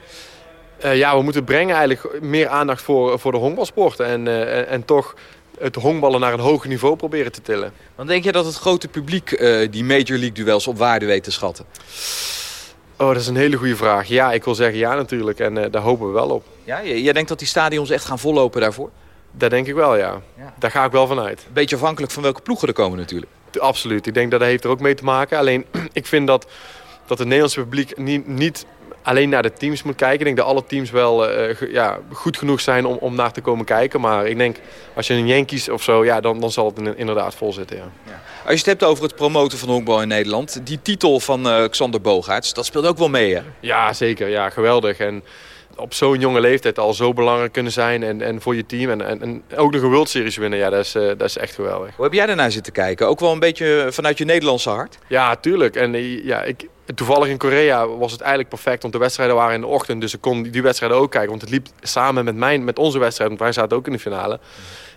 Uh, ja, we moeten brengen eigenlijk meer aandacht voor, voor de honkbalsport. En, uh, en, en, toch het honkballen naar een hoger niveau proberen te tillen. Want denk je dat het grote publiek uh, die Major League duels op waarde weet te schatten? Oh, dat is een hele goede vraag. Ja, ik wil zeggen ja natuurlijk. En daar hopen we wel op. Ja, jij denkt dat die stadions echt gaan vollopen daarvoor? Dat denk ik wel, ja. ja. Daar ga ik wel vanuit. Beetje afhankelijk van welke ploegen er komen natuurlijk. Absoluut. Ik denk dat dat heeft er ook mee te maken. Alleen, ik vind dat, dat het Nederlandse publiek niet, niet alleen naar de teams moet kijken. Ik denk dat alle teams wel uh, ja, goed genoeg zijn om, om naar te komen kijken. Maar ik denk, als je een Yankees of zo, ja, dan, dan zal het inderdaad vol zitten. Ja. Ja. Als je het hebt over het promoten van honkbal in Nederland. Die titel van uh, Xander Bogaerts, dat speelt ook wel mee, hè? Ja, zeker. Ja, geweldig. En op zo'n jonge leeftijd al zo belangrijk kunnen zijn en, en voor je team. En, en, en ook nog een World Series winnen, ja, dat is, uh, dat is echt geweldig. Hoe heb jij daarnaar zitten kijken? Ook wel een beetje vanuit je Nederlandse hart? Ja, tuurlijk. En ja, ik, toevallig in Korea was het eigenlijk perfect, want de wedstrijden waren in de ochtend. Dus ik kon die wedstrijden ook kijken, want het liep samen met, mijn, met onze wedstrijd. Want wij zaten ook in de finale.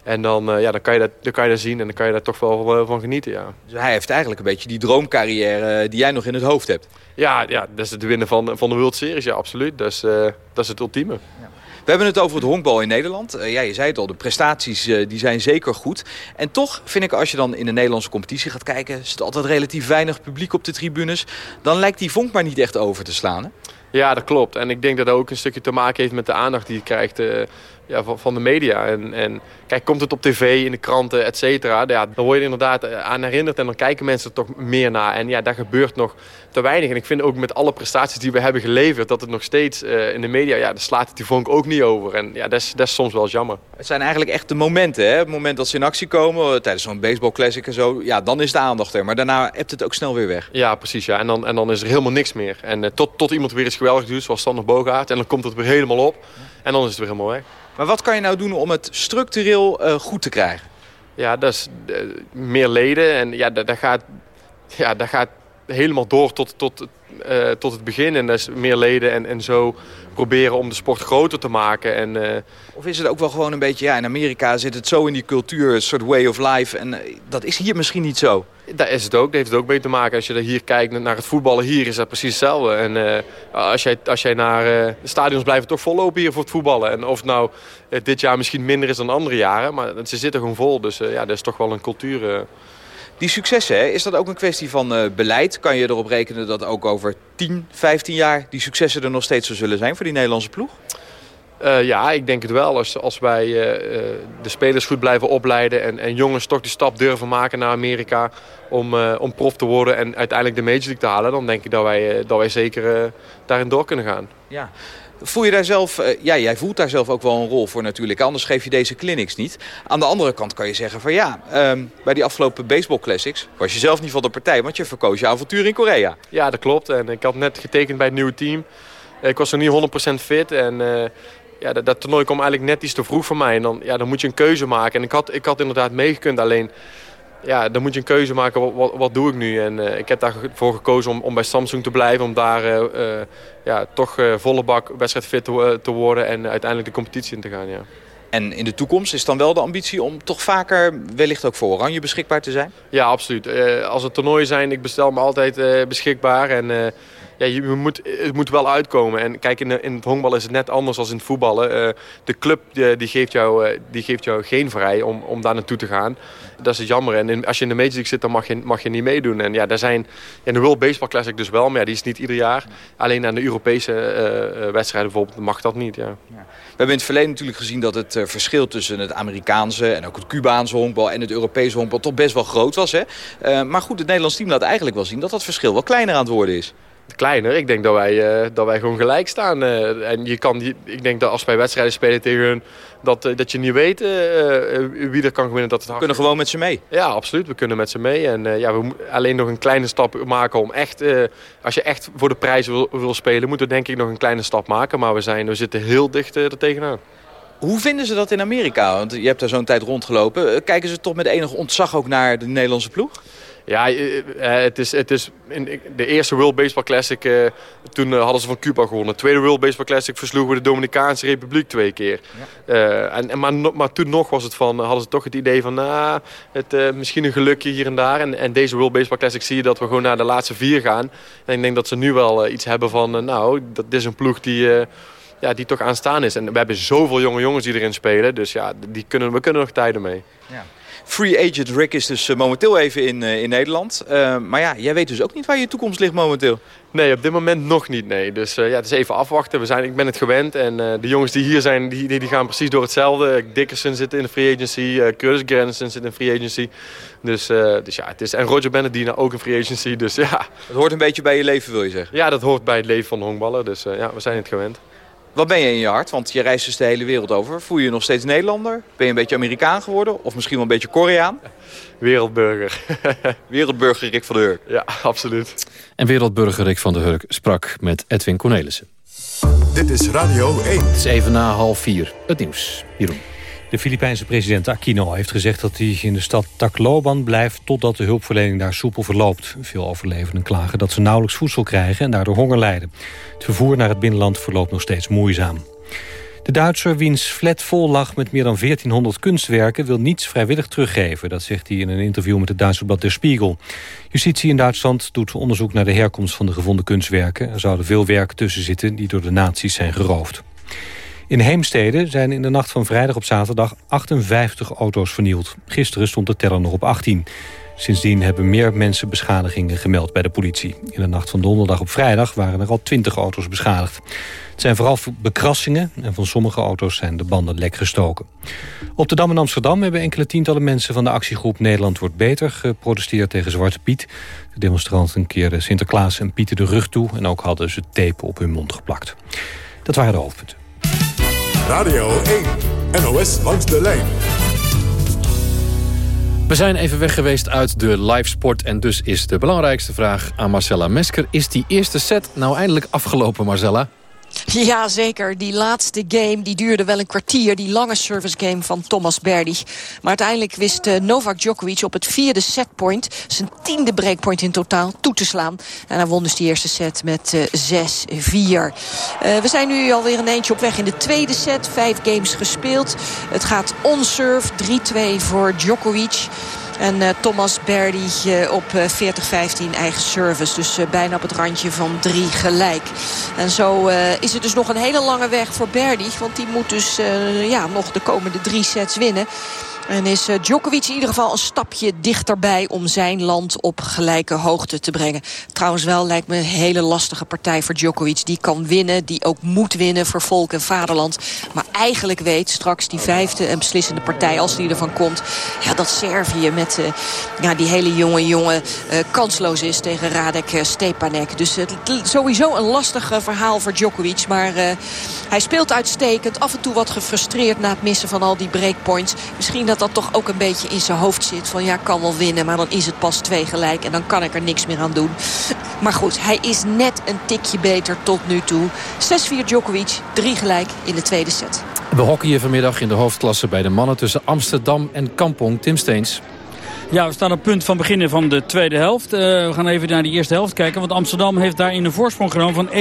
En dan, uh, ja, dan, kan je dat, dan kan je dat zien en dan kan je daar toch wel van genieten, ja. Dus hij heeft eigenlijk een beetje die droomcarrière die jij nog in het hoofd hebt. Ja, ja dat is het winnen van, van de World Series, ja, absoluut. Dat is, uh, dat is het ultieme. Ja. We hebben het over het honkbal in Nederland. Uh, ja, je zei het al, de prestaties uh, die zijn zeker goed. En toch vind ik, als je dan in de Nederlandse competitie gaat kijken... zit altijd relatief weinig publiek op de tribunes. Dan lijkt die vonk maar niet echt over te slaan, hè? Ja, dat klopt. En ik denk dat dat ook een stukje te maken heeft met de aandacht die je krijgt uh, ja, van, van de media. En, en kijk, komt het op tv, in de kranten, et cetera, ja, dan word je er inderdaad eh, aan herinnerd en dan kijken mensen er toch meer naar. En ja, daar gebeurt nog te weinig. En ik vind ook met alle prestaties die we hebben geleverd, dat het nog steeds uh, in de media, ja, daar slaat het die vonk ook niet over. En ja, dat is, dat is soms wel jammer. Het zijn eigenlijk echt de momenten, hè? Het moment dat ze in actie komen, eh, tijdens zo'n baseball classic en zo, ja, dan is de aandacht er. Maar daarna hebt het ook snel weer weg. Ja, precies, ja. En dan, en dan is er helemaal niks meer. En uh, tot, tot iemand weer iets geweldig doet, zoals Sander Bogaert, en dan komt het weer helemaal op. En dan is het weer helemaal weg. Maar wat kan je nou doen om het structureel uh, goed te krijgen? Ja, dat is uh, meer leden. En ja, dat, gaat, ja, dat gaat helemaal door tot, tot, uh, tot het begin. En is meer leden en, en zo proberen om de sport groter te maken. En, uh... Of is het ook wel gewoon een beetje, ja, in Amerika zit het zo in die cultuur, een soort way of life. En uh, dat is hier misschien niet zo. Daar is het ook. Dat heeft het ook mee te maken. Als je er hier kijkt naar het voetballen hier, is dat precies hetzelfde. En als, jij, als jij naar de stadions blijven toch vollopen hier voor het voetballen. En of het nou dit jaar misschien minder is dan andere jaren, maar ze zitten gewoon vol. Dus ja, dat is toch wel een cultuur. Die successen, hè, is dat ook een kwestie van uh, beleid? Kan je erop rekenen dat ook over 10, 15 jaar die successen er nog steeds zo zullen zijn voor die Nederlandse ploeg? Uh, ja, ik denk het wel. Als, als wij uh, de spelers goed blijven opleiden en, en jongens toch die stap durven maken naar Amerika om, om prof te worden en uiteindelijk de Major League te halen, dan denk ik dat wij, dat wij zeker daarin door kunnen gaan. Ja. Voel je daar zelf, uh, ja, jij voelt daar zelf ook wel een rol voor natuurlijk. Anders geef je deze clinics niet. Aan de andere kant kan je zeggen van ja, um, bij die afgelopen baseball classics was je zelf niet van de partij. Want je verkoos je avontuur in Korea. Ja, dat klopt. En ik had net getekend bij het nieuwe team. Ik was er niet 100% fit en... Uh, ja, dat, dat, toernooi kwam eigenlijk net iets te vroeg voor mij. En dan, ja, dan moet je een keuze maken. En ik had, ik had inderdaad meegekund. Alleen ja, dan moet je een keuze maken, wat, wat, doe ik nu? En uh, ik heb daarvoor gekozen om, om bij Samsung te blijven. Om daar uh, uh, ja, toch volle bak wedstrijdfit te, te worden en uiteindelijk de competitie in te gaan. Ja. En in de toekomst is dan wel de ambitie om toch vaker wellicht ook voor Oranje beschikbaar te zijn? Ja, absoluut. als het toernooien zijn, ik bestel me altijd beschikbaar. En ja, je moet, het moet wel uitkomen. En kijk, in, in het honkbal is het net anders dan in het voetballen. Uh, de club die, die, geeft jou, uh, die geeft jou geen vrij om, om daar naartoe te gaan. Dat is het jammer. En als je in de Major League zit, dan mag je, mag je niet meedoen. En ja, daar zijn in de World Baseball Classic dus wel, maar die is niet ieder jaar. Alleen aan de Europese wedstrijden bijvoorbeeld mag dat niet. Ja. ja. We hebben in het verleden natuurlijk gezien dat het verschil tussen het Amerikaanse en ook het Cubaanse honkbal en het Europese honkbal toch best wel groot was. Hè? maar goed, het Nederlands team laat eigenlijk wel zien dat dat verschil wel kleiner aan het worden is kleiner. Ik denk dat wij, uh, dat wij gewoon gelijk staan. Uh, en je kan, ik denk dat als wij wedstrijden spelen tegen hun... dat, uh, dat je niet weet wie er kan winnen. Dat het we kunnen gewoon met ze mee. Ja, absoluut. We kunnen met ze mee. En ja, we moeten alleen nog een kleine stap maken om echt... als je echt voor de prijs wil, wil, spelen... moeten we denk ik nog een kleine stap maken. Maar we, zijn, we zitten heel dicht er tegenaan. Hoe vinden ze dat in Amerika? Want je hebt daar zo'n tijd rondgelopen. Kijken ze toch met enig ontzag ook naar de Nederlandse ploeg? Ja, eh, eh, het is, het is in de eerste World Baseball Classic, uh, toen hadden ze van Cuba gewonnen. De tweede World Baseball Classic versloegen we de Dominicaanse Republiek twee keer. Ja. Uh, en, maar, maar toen nog was het van, hadden ze toch het idee van, nou, het, misschien een gelukje hier en daar. En, en deze World Baseball Classic zie je dat we gewoon naar de laatste vier gaan. En ik denk dat ze nu wel iets hebben van, nou, dat is een ploeg die ja, die toch aanstaan is. En we hebben zoveel jonge jongens die erin spelen. Dus ja, die kunnen, we kunnen nog tijden mee. Ja. Free agent Rick is dus eh, momenteel even in, uh, in Nederland. Uh, maar ja, jij weet dus ook niet waar je toekomst ligt momenteel. Nee, op dit moment nog niet. Nee. Dus uh, ja, het is even afwachten. We zijn, ik ben het gewend. En de jongens die hier zijn, die, die, die, gaan precies door hetzelfde. Dickerson zit in de free agency. Curtis Granison zit in free agency. Dus, dus ja, het is, en Roger Benedina ook in free agency. Dus ja. Het hoort een beetje bij je leven, wil je zeggen? Ja, dat hoort bij het leven van de honkballen. Dus ja, we zijn het gewend. Wat ben je in je hart? Want je reist dus de hele wereld over. Voel je je nog steeds Nederlander? Ben je een beetje Amerikaan geworden? Of misschien wel een beetje Koreaan? Wereldburger. Wereldburger Rick van der Hurk. Ja, absoluut. En wereldburger Rick van der Hurk sprak met Edwin Cornelissen. Dit is Radio 1. Het is even na half vier. Het nieuws. Jeroen. De Filipijnse president Aquino heeft gezegd dat hij in de stad Tacloban blijft... totdat de hulpverlening daar soepel verloopt. Veel overlevenden klagen dat ze nauwelijks voedsel krijgen en daardoor honger lijden. Het vervoer naar het binnenland verloopt nog steeds moeizaam. De Duitser, wiens flat vol lag met meer dan 1400 kunstwerken... wil niets vrijwillig teruggeven. Dat zegt hij in een interview met het Duitse blad Der Spiegel. Justitie in Duitsland doet onderzoek naar de herkomst van de gevonden kunstwerken. Er zouden veel werken tussen zitten die door de nazi's zijn geroofd. In Heemstede zijn in de nacht van vrijdag op zaterdag 58 auto's vernield. Gisteren stond de teller nog op 18. Sindsdien hebben meer mensen beschadigingen gemeld bij de politie. In de nacht van donderdag op vrijdag waren er al 20 auto's beschadigd. Het zijn vooral bekrassingen en van sommige auto's zijn de banden lek gestoken. Op de Dam in Amsterdam hebben enkele tientallen mensen van de actiegroep Nederland wordt beter geprotesteerd tegen Zwarte Piet. De demonstranten keerden Sinterklaas en Pieter de rug toe en ook hadden ze tape op hun mond geplakt. Dat waren de hoofdpunten. Radio 1, NOS langs de lijn. We zijn even weg geweest uit de live sport. En dus is de belangrijkste vraag aan Marcella Mesker. Is die eerste set nou eindelijk afgelopen, Marcella? Ja, zeker. Die laatste game die duurde wel een kwartier. Die lange service game van Thomas Berdy. Maar uiteindelijk wist uh, Novak Djokovic op het vierde setpoint... zijn tiende breakpoint in totaal toe te slaan. En hij won dus die eerste set met uh, 6-4. Uh, we zijn nu alweer een eentje op weg in de tweede set. Vijf games gespeeld. Het gaat on-serve. 3-2 voor Djokovic. En uh, Thomas Berdy uh, op 40-15 uh, eigen service. Dus bijna op het randje van drie gelijk. En zo is het dus nog een hele lange weg voor Berdy. Want die moet dus ja, nog de komende drie sets winnen. En is eh, Djokovic in ieder geval een stapje dichterbij om zijn land op gelijke hoogte te brengen. Trouwens wel lijkt me een hele lastige partij voor Djokovic. Die kan winnen, die ook moet winnen voor volk en vaderland. Maar eigenlijk weet straks die vijfde en beslissende partij, als die ervan komt... Ja, dat Servië met uh, ja, die hele jonge jongen uh, kansloos is tegen Radek Stepanek. Dus sowieso een lastig verhaal voor Djokovic. Maar hij speelt uitstekend, af en toe wat gefrustreerd na het missen van al die breakpoints. Misschien dat dat toch ook een beetje in zijn hoofd zit. Van ja, kan wel winnen, maar dan is het pas twee gelijk. En dan kan ik er niks meer aan doen. Maar goed, hij is net een tikje beter tot nu toe. 6-4 Djokovic, 3 gelijk in de tweede set. We hockeyen vanmiddag in de hoofdklasse bij de mannen tussen Amsterdam en Kampong. Tim Steens. Ja, we staan op punt van beginnen van de tweede helft. Uh, we gaan even naar die eerste helft kijken. Want Amsterdam heeft daarin een voorsprong genomen van 1-0.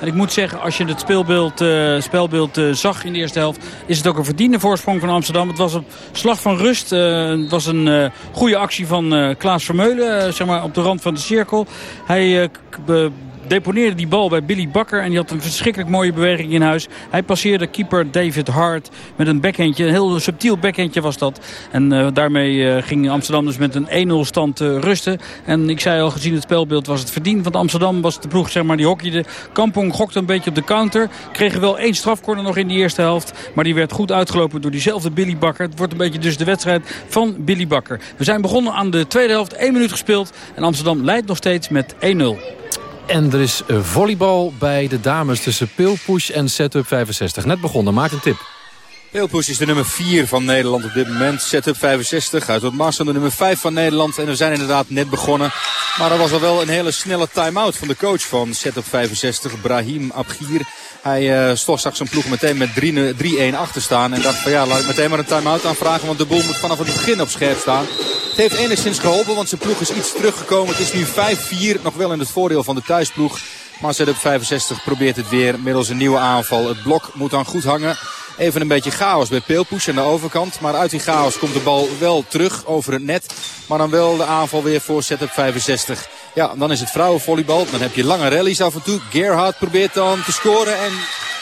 En ik moet zeggen, als je het speelbeeld, uh, spelbeeld uh, zag in de eerste helft... is het ook een verdiende voorsprong van Amsterdam. Het was een slag van rust. het was een goede actie van Klaas Vermeulen, zeg maar, op de rand van de cirkel. Hij deponeerde die bal bij Billy Bakker. En die had een verschrikkelijk mooie beweging in huis. Hij passeerde keeper David Hart met een backhandje. Een heel subtiel backhandje was dat. En uh, daarmee uh, ging Amsterdam dus met een 1-0 stand uh, rusten. En ik zei al, gezien het spelbeeld was het verdiend. Want Amsterdam was de ploeg zeg maar, die hockeyde. Kampong gokte een beetje op de counter. Kregen wel één strafcorner nog in die eerste helft. Maar die werd goed uitgelopen door diezelfde Billy Bakker. Het wordt een beetje dus de wedstrijd van Billy Bakker. We zijn begonnen aan de tweede helft. 1 minuut gespeeld. En Amsterdam leidt nog steeds met 1-0. En er is eh, volleybal bij de dames tussen Pilpush en Setup 65. Net begonnen, maak een tip. Pilpush is de nummer 4 van Nederland op dit moment. Setup 65 uit Mars de nummer 5 van Nederland. En we zijn inderdaad net begonnen. Maar er was al wel een hele snelle time-out van de coach van Setup 65, Brahim Abgir. Hij uh, zag zijn ploeg meteen met 3-1 achter staan. En dacht van ja, laat ik meteen maar een time-out aanvragen. Want de boel moet vanaf het begin op scherp staan. Het heeft enigszins geholpen, want zijn ploeg is iets teruggekomen. Het is nu 5-4, nog wel in het voordeel van de thuisploeg. Maar Setup 65 probeert het weer middels een nieuwe aanval. Het blok moet dan goed hangen. Even een beetje chaos bij Peelpoes aan de overkant. Maar uit die chaos komt de bal wel terug over het net. Maar dan wel de aanval weer voor setup 65. Ja, dan is het vrouwenvolleybal. Dan heb je lange rallies af en toe. Gerhard probeert dan te scoren. En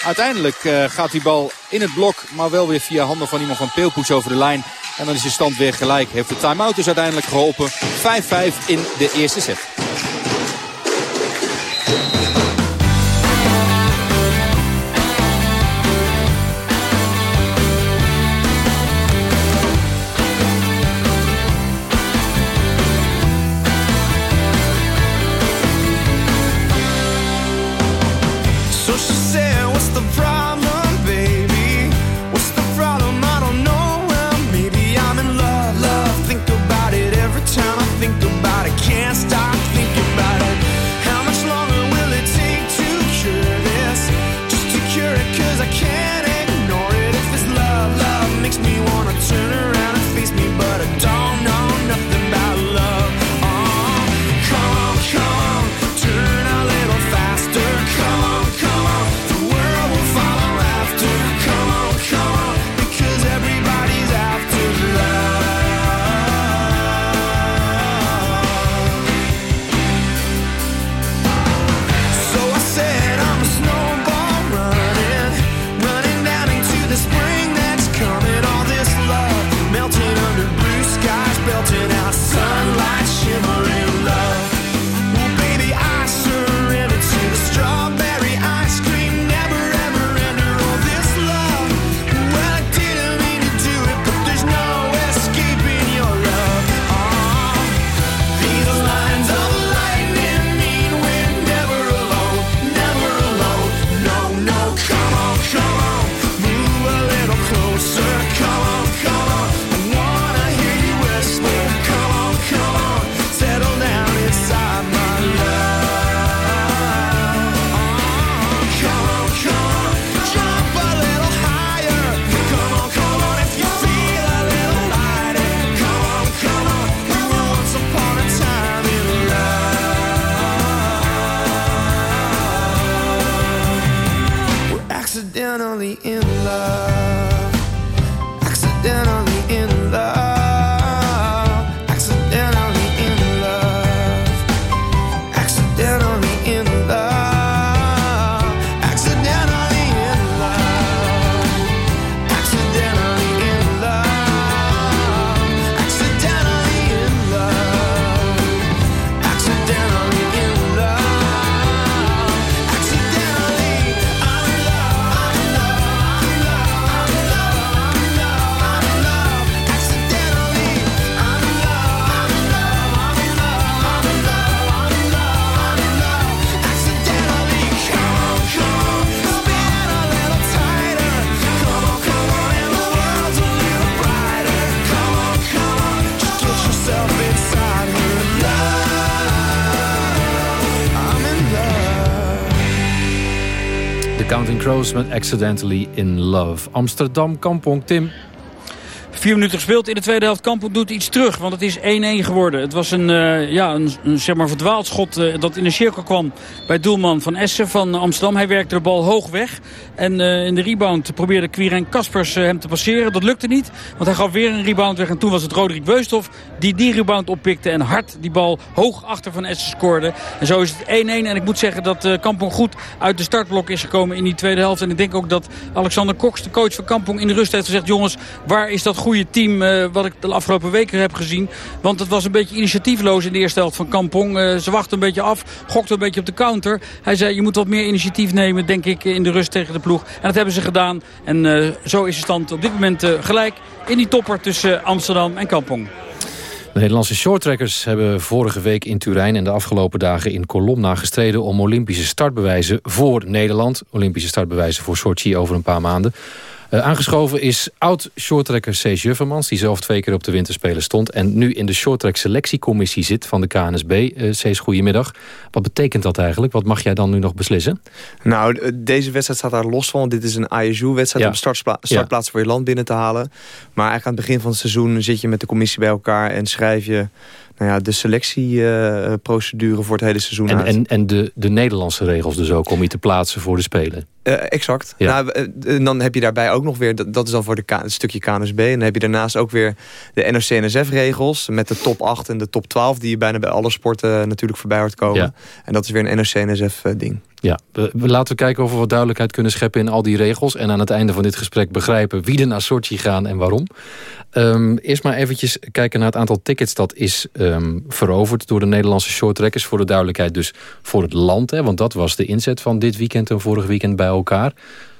uiteindelijk uh, gaat die bal in het blok. Maar wel weer via handen van iemand van Peelpoes over de lijn. En dan is de stand weer gelijk. Heeft de time-out dus uiteindelijk geholpen. 5-5 in de eerste set. Counting Crows met Accidentally in Love. Amsterdam, Kampong, Tim. Vier minuten gespeeld in de tweede helft. Kampong doet iets terug, want het is 1-1 geworden. Het was een, uh, ja, een, zeg maar verdwaald schot uh, dat in de cirkel kwam bij doelman van Essen van Amsterdam. Hij werkte de bal hoog weg. En uh, in de rebound probeerde Quirin Kaspers hem te passeren. Dat lukte niet, want hij gaf weer een rebound weg. En toen was het Roderick Beusthof die die rebound oppikte. En hard die bal hoog achter van Essen scoorde. En zo is het 1-1. En ik moet zeggen dat Kampong goed uit de startblok is gekomen in die tweede helft. En ik denk ook dat Alexander Koks, de coach van Kampong, in de rust heeft gezegd... jongens, waar is dat goede team uh, wat ik de afgelopen weken heb gezien. Want het was een beetje initiatiefloos in de eerste helft van Kampong. Uh, ze wachten een beetje af, gokten een beetje op de counter. Hij zei je moet wat meer initiatief nemen denk ik in de rust tegen de ploeg. En dat hebben ze gedaan. En uh, zo is de stand op dit moment gelijk in die topper tussen Amsterdam en Kampong. De Nederlandse shorttrackers hebben vorige week in Turijn... en de afgelopen dagen in Colomna gestreden om Olympische startbewijzen voor Nederland. Olympische startbewijzen voor Sochi over een paar maanden. Uh, aangeschoven is oud-shorttrekker C. Juffermans... die zelf twee keer op de winterspelen stond... en nu in de shorttrack selectiecommissie zit van de KNSB. Uh, Cees, goedemiddag. Wat betekent dat eigenlijk? Wat mag jij dan nu nog beslissen? Nou, deze wedstrijd staat daar los van. Want dit is een ISU-wedstrijd Ja. om startspla- startplaatsen voor je land binnen te halen. Maar eigenlijk aan het begin van het seizoen zit je met de commissie bij elkaar... en schrijf je nou ja, de selectieprocedure voor het hele seizoen En, uit. en, en de, de Nederlandse regels dus ook om je te plaatsen voor de Spelen. Eh, exact. Ja. Nou, eh, en dan heb je daarbij ook nog weer, dat, dat is dan voor de het stukje KNSB. En dan heb je daarnaast ook weer de NOC-NSF-regels met de top 8 en de top 12... die je bijna bij alle sporten natuurlijk voorbij hoort komen. Ja. En dat is weer een NOC-NSF-ding. Ja, we, we laten we kijken of we wat duidelijkheid kunnen scheppen in al die regels. En aan het einde van dit gesprek begrijpen wie er naar Sochi gaan en waarom. Ehm, eerst maar eventjes kijken naar het aantal tickets dat is ehm, veroverd door de Nederlandse shorttrackers. Voor de duidelijkheid dus voor het land. Hè, want dat was de inzet van dit weekend en vorig weekend bij elkaar.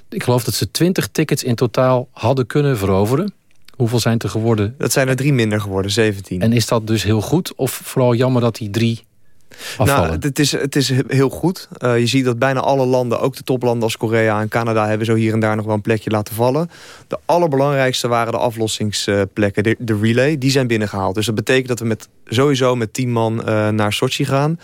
Ik geloof dat ze 20 tickets in totaal hadden kunnen veroveren. Hoeveel zijn het er geworden? Dat zijn er drie minder geworden, 17. En is dat dus heel goed? Of vooral jammer dat die drie afvallen? Nou, het is, het is heel goed. Uh, je ziet dat bijna alle landen, ook de toplanden als Korea en Canada... hebben zo hier en daar nog wel een plekje laten vallen. De allerbelangrijkste waren de aflossingsplekken, de, de relay. Die zijn binnengehaald. Dus dat betekent dat we met, sowieso met 10 man uh, naar Sochi gaan.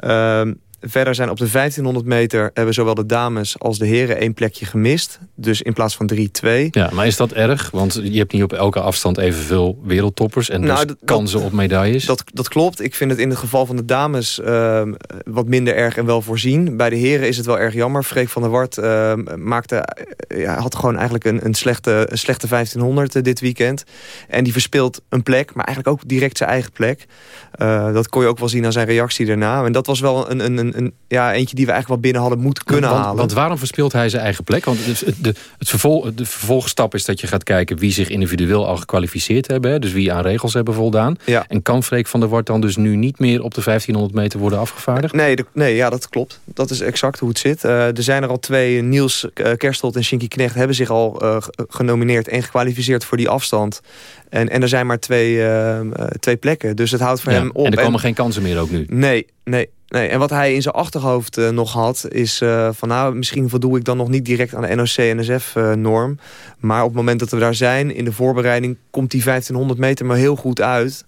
Uh, Verder zijn op de 1500 meter hebben zowel de dames als de heren één plekje gemist. Dus in plaats van 3-2. Ja, maar is dat erg? Want je hebt niet op elke afstand evenveel wereldtoppers. En dus Nou, dat- kansen op medailles. Dat, dat klopt. Ik vind het in het geval van de dames uh, wat minder erg en wel voorzien. Bij de heren is het wel erg jammer. Freek van der Wart uh, maakte, uh, ja, had gewoon eigenlijk een, een, slechte, een slechte 1500 dit weekend. En die verspeelt een plek, maar eigenlijk ook direct zijn eigen plek. Uh, dat kon je ook wel zien aan zijn reactie daarna. En dat was wel een, een, een, een ja, eentje die we eigenlijk wel binnen hadden moeten kunnen want, halen. Want waarom verspeelt hij zijn eigen plek? Want de, de, het vervol, de vervolgstap is dat je gaat kijken wie zich individueel al gekwalificeerd hebben. Hè? Dus wie aan regels hebben voldaan. Ja. En kan Freek van der Wart dan dus nu niet meer op de 1500 meter worden afgevaardigd? Nee, de, nee ja, dat klopt. Dat is exact hoe het zit. Uh, er zijn er al twee, Niels uh, Kerstelt en Shinky Knecht... hebben zich al uh, genomineerd en gekwalificeerd voor die afstand. En, en er zijn maar twee, twee plekken. Dus het houdt voor ja, hem op. En er komen en, geen kansen meer ook nu? Nee, nee. Nee, en wat hij in zijn achterhoofd uh, nog had, is uh, van nou, misschien voldoe ik dan nog niet direct aan de NOC-NSF-norm. Uh, maar op het moment dat we daar zijn, in de voorbereiding, komt die 1500 meter maar heel goed uit.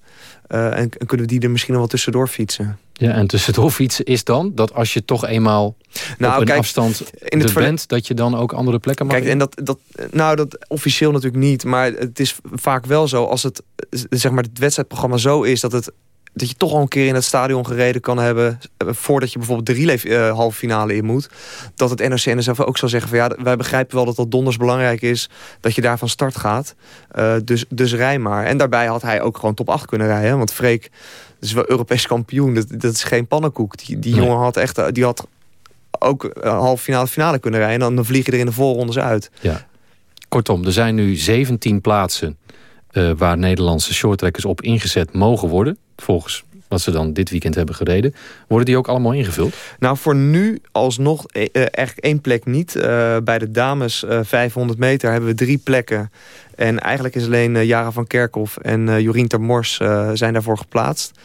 en, en, kunnen we die er misschien nog wel tussendoor fietsen. Ja, en tussendoor fietsen is dan dat als je toch eenmaal nou, op een kijk, afstand in het bent, dat je dan ook andere plekken mag Kijk, en dat, dat, nou, dat officieel natuurlijk niet, maar het is vaak wel zo als het, zeg maar, het wedstrijdprogramma zo is dat het dat je toch al een keer in het stadion gereden kan hebben... voordat je bijvoorbeeld de relay uh, halve finale in moet... dat het NOC-NSF ook zal zeggen van... ja, wij begrijpen wel dat dat donders belangrijk is... dat je daar van start gaat. Uh, dus, dus rij maar. En daarbij had hij ook gewoon top 8 kunnen rijden. Want Freek is wel Europees kampioen. Dat, dat is geen pannenkoek. Die, die nee. jongen had echt... Die had ook halve finale finale kunnen rijden... en dan, dan vlieg je er in de voorrondes uit. Ja. Kortom, er zijn nu 17 plaatsen... Uh, waar Nederlandse shorttrekkers op ingezet mogen worden volgens wat ze dan dit weekend hebben gereden. Worden die ook allemaal ingevuld? Nou, voor nu alsnog uh, eigenlijk één plek niet. Uh, bij de dames 500 meter hebben we drie plekken. En eigenlijk is alleen uh, Jara van Kerkhoff en uh, Jorien Termors uh, zijn daarvoor geplaatst.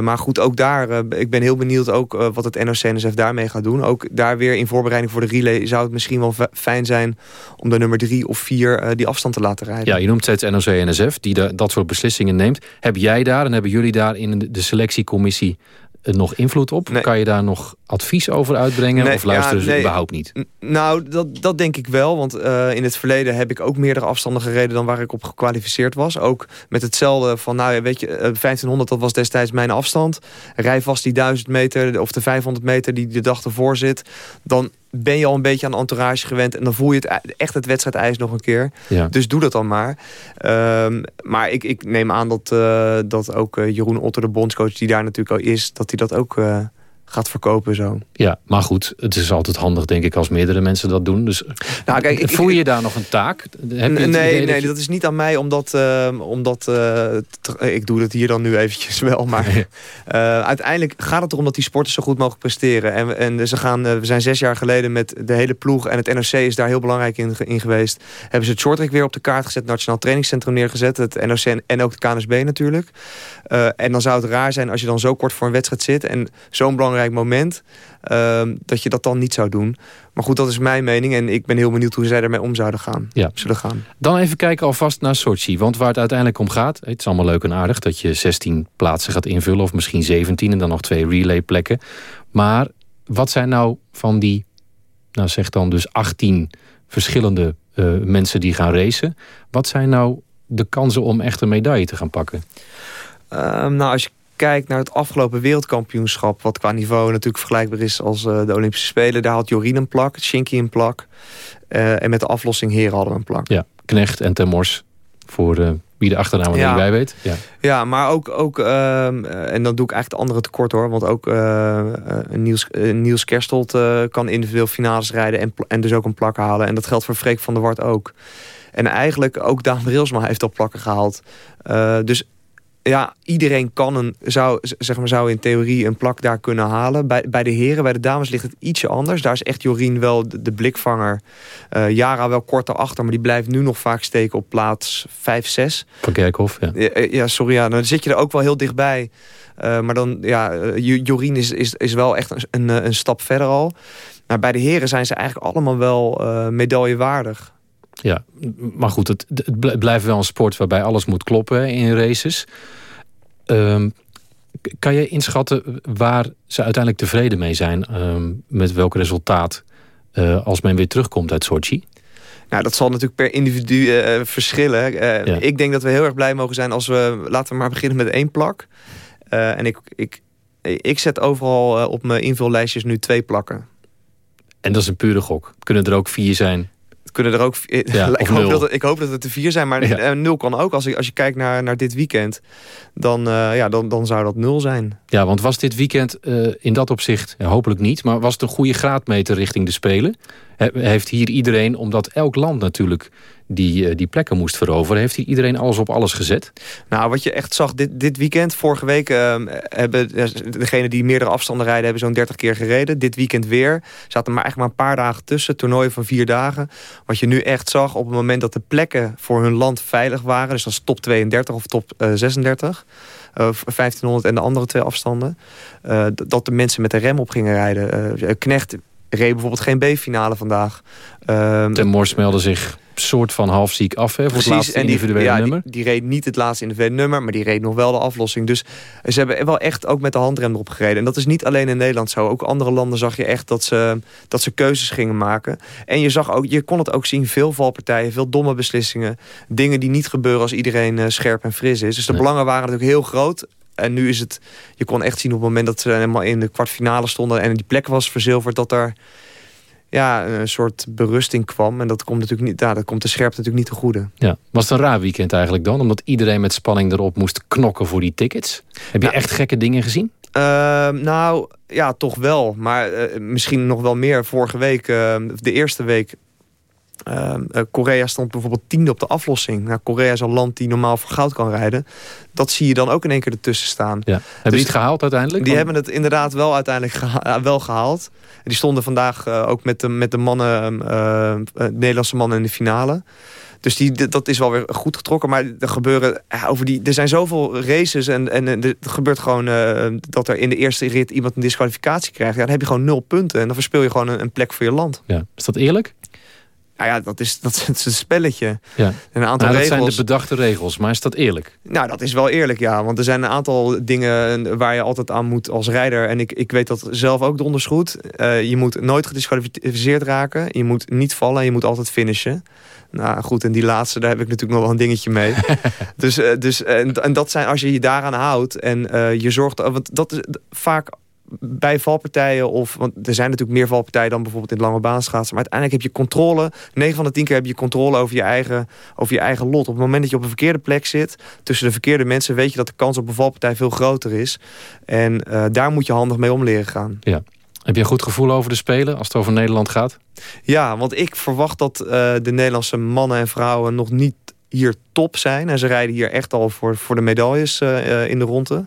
maar goed, ook daar, ik ben heel benieuwd ook wat het NOC-NSF daarmee gaat doen. Ook daar weer in voorbereiding voor de relay zou het misschien wel fijn zijn... om de nummer drie of vier die afstand te laten rijden. Ja, je noemt steeds NOC-NSF, die dat soort beslissingen neemt. Heb jij daar en hebben jullie daar in de selectiecommissie nog invloed op? Kan je daar nog advies over uitbrengen? of luisteren ze überhaupt niet? Nou, dat, dat denk ik wel. Want uh, in het verleden heb ik ook meerdere afstanden gereden... dan waar ik op gekwalificeerd was. Ook met hetzelfde van, nou weet je, 1500 dat was destijds mijn afstand. Rij vast die 1000 meter of de 500 meter die de dag ervoor zit. Dan ben je al een beetje aan de entourage gewend... en dan voel je het echt het wedstrijdijs nog een keer. Ja. Dus doe dat dan maar. Um, maar ik, ik neem aan dat, uh, dat ook uh, Jeroen Otter, de bondscoach... die daar natuurlijk al is, dat hij dat ook... Uh, gaat verkopen zo. Ja, maar goed, het is altijd handig denk ik als meerdere mensen dat doen. Dus nou, kijk, ik, voel je daar nog een taak? Heb je nee, nee, dat, is niet aan mij, omdat, uh, omdat uh, ik doe het hier dan nu eventjes wel. Maar uh, uiteindelijk gaat het erom dat die sporters zo goed mogelijk presteren. En, en ze gaan, we zijn zes jaar geleden met de hele ploeg en het NOC is daar heel belangrijk in, in geweest. Hebben ze het shorttrack weer op de kaart gezet, Nationaal Trainingscentrum neergezet. Het NOC en, en ook het KNSB natuurlijk. en dan zou het raar zijn als je dan zo kort voor een wedstrijd zit en zo'n belangrijk moment... Uh, dat je dat dan niet zou doen. Maar goed, dat is mijn mening. En ik ben heel benieuwd hoe zij ermee om zouden gaan. Ja. Zullen gaan. Dan even kijken alvast naar Sochi. Want waar het uiteindelijk om gaat... het is allemaal leuk en aardig dat je 16 plaatsen gaat invullen... of misschien 17 en dan nog twee relayplekken. Maar wat zijn nou van die... nou zeg dan dus 18 verschillende uh, mensen die gaan racen... wat zijn nou de kansen om echt een medaille te gaan pakken? Um, nou, als je kijkt naar het afgelopen wereldkampioenschap... wat qua niveau natuurlijk vergelijkbaar is als uh, de Olympische Spelen... daar had Jorien een plak, Shinky een plak. Uh, en met de aflossing Heren hadden we een plak. Ja, Knecht en Temors voor uh, wie de achternaam ja. bij weet. Ja, ja maar ook, ook ehm, en dan doe ik eigenlijk de andere tekort hoor... want ook Niels, Niels Kerstold kan individueel finales rijden... En, en dus ook een plak halen. En dat geldt voor Freek van der Wart ook. En eigenlijk ook Daan Brilsma heeft al plakken gehaald. dus ja, iedereen kan een, zou, zeg maar, zou in theorie een plak daar kunnen halen. Bij, bij de heren, bij de dames ligt het ietsje anders. Daar is echt Jorien wel de, blikvanger. Uh, Jara wel kort daarachter, maar die blijft nu nog vaak steken op plaats 5, 6. Van Kerkhoff, ja. Ja, ja sorry, ja, dan zit je er ook wel heel dichtbij. Uh, maar dan, ja, Jorien is, is, is wel echt een, een, een stap verder al. Maar bij de heren zijn ze eigenlijk allemaal wel uh, medaillewaardig. Ja, maar goed, het, het blijft wel een sport waarbij alles moet kloppen in races. Um, kan je inschatten waar ze uiteindelijk tevreden mee zijn? Um, met welk resultaat uh, als men weer terugkomt uit Sochi? Nou, dat zal natuurlijk per individu uh, verschillen. Uh, ja. Ik denk dat we heel erg blij mogen zijn als we... Laten we maar beginnen met één plak. en ik, ik, ik zet overal op mijn invullijstjes nu twee plakken. En dat is een pure gok. Kunnen er ook vier zijn? Kunnen er ook... Ja, ik, hoop dat, ik hoop dat het er vier zijn, maar ja. nul kan ook. Als je, als je kijkt naar, naar dit weekend, dan, uh, ja, dan, dan zou dat nul zijn. Ja, want was dit weekend uh, in dat opzicht, hopelijk niet... maar was het een goede graadmeter richting de Spelen? He, heeft hier iedereen, omdat elk land natuurlijk die, uh, die plekken moest veroveren... heeft hier iedereen alles op alles gezet? Nou, wat je echt zag dit, dit weekend, vorige week... hebben degene die meerdere afstanden rijden... hebben zo'n 30 keer gereden. Dit weekend weer. Zaten maar echt maar een paar dagen tussen. Toernooien van vier dagen. Wat je nu echt zag op het moment dat de plekken voor hun land veilig waren... dus dat is top 32 of top uh, 36... Uh, 1500 en de andere twee afstanden. Dat de mensen met de rem op gingen rijden. Knecht reed bijvoorbeeld geen B-finale vandaag. Um, Ten Mors meldde zich soort van halfziek af hè, voor Precies, het laatste en die, individuele ja, nummer. Die, die, reed niet het laatste individuele nummer, maar die reed nog wel de aflossing. Dus ze hebben wel echt ook met de handrem erop gereden. En dat is niet alleen in Nederland zo. Ook andere landen zag je echt dat ze, dat ze keuzes gingen maken. En je, zag ook, je kon het ook zien, veel valpartijen, veel domme beslissingen. Dingen die niet gebeuren als iedereen uh, scherp en fris is. Dus de nee. belangen waren natuurlijk heel groot. En nu is het, je kon echt zien op het moment dat ze helemaal in de kwartfinale stonden... en die plek was verzilverd, dat er ja, een soort berusting kwam. En dat komt natuurlijk niet, ja, dat komt de scherpte natuurlijk niet te goede. Ja. Was het een raar weekend eigenlijk dan? Omdat iedereen met spanning erop moest knokken voor die tickets. Heb je echt gekke dingen gezien? Uh, nou, ja, toch wel. Maar uh, misschien nog wel meer. Vorige week, uh, de eerste week... Uh, Korea stond bijvoorbeeld tiende op de aflossing. Nou, Korea is een land die normaal voor goud kan rijden. Dat zie je dan ook in één keer ertussen staan. Ja. Hebben dus, die het gehaald uiteindelijk? Die hebben het inderdaad wel uiteindelijk geha wel gehaald. Die stonden vandaag uh, ook met de, met de mannen, uh, Nederlandse mannen in de finale. Dus die, dat is wel weer goed getrokken. Maar er gebeuren over die. Er zijn zoveel races. En, en er gebeurt gewoon dat er in de eerste rit iemand een disqualificatie krijgt. Ja, dan heb je gewoon nul punten. En dan verspil je gewoon een, een plek voor je land. Ja. Is dat eerlijk? Nou ja, dat is, dat is een spelletje. Ja. Een aantal nou, dat regels. zijn de bedachte regels, maar is dat eerlijk? Nou, dat is wel eerlijk, ja. Want er zijn een aantal dingen waar je altijd aan moet als rijder. En ik, ik weet dat zelf ook donders goed. Uh, je moet nooit gedisqualificeerd raken. Je moet niet vallen en je moet altijd finishen. Nou goed, en die laatste, daar heb ik natuurlijk nog wel een dingetje mee. dus uh, dus en, en, dat zijn, als je je daaraan houdt en uh, je zorgt... Want dat is vaak bij valpartijen of... want er zijn natuurlijk meer valpartijen dan bijvoorbeeld in het lange baanschaatsen... maar uiteindelijk heb je controle. 9 van de 10 keer heb je controle over je, eigen, over je eigen lot. Op het moment dat je op een verkeerde plek zit... tussen de verkeerde mensen... weet je dat de kans op een valpartij veel groter is. En uh, daar moet je handig mee om leren gaan. Ja. Heb je een goed gevoel over de Spelen als het over Nederland gaat? Ja, want ik verwacht dat uh, de Nederlandse mannen en vrouwen nog niet hier top zijn. En ze rijden hier echt al voor, voor de medailles uh, in de ronde.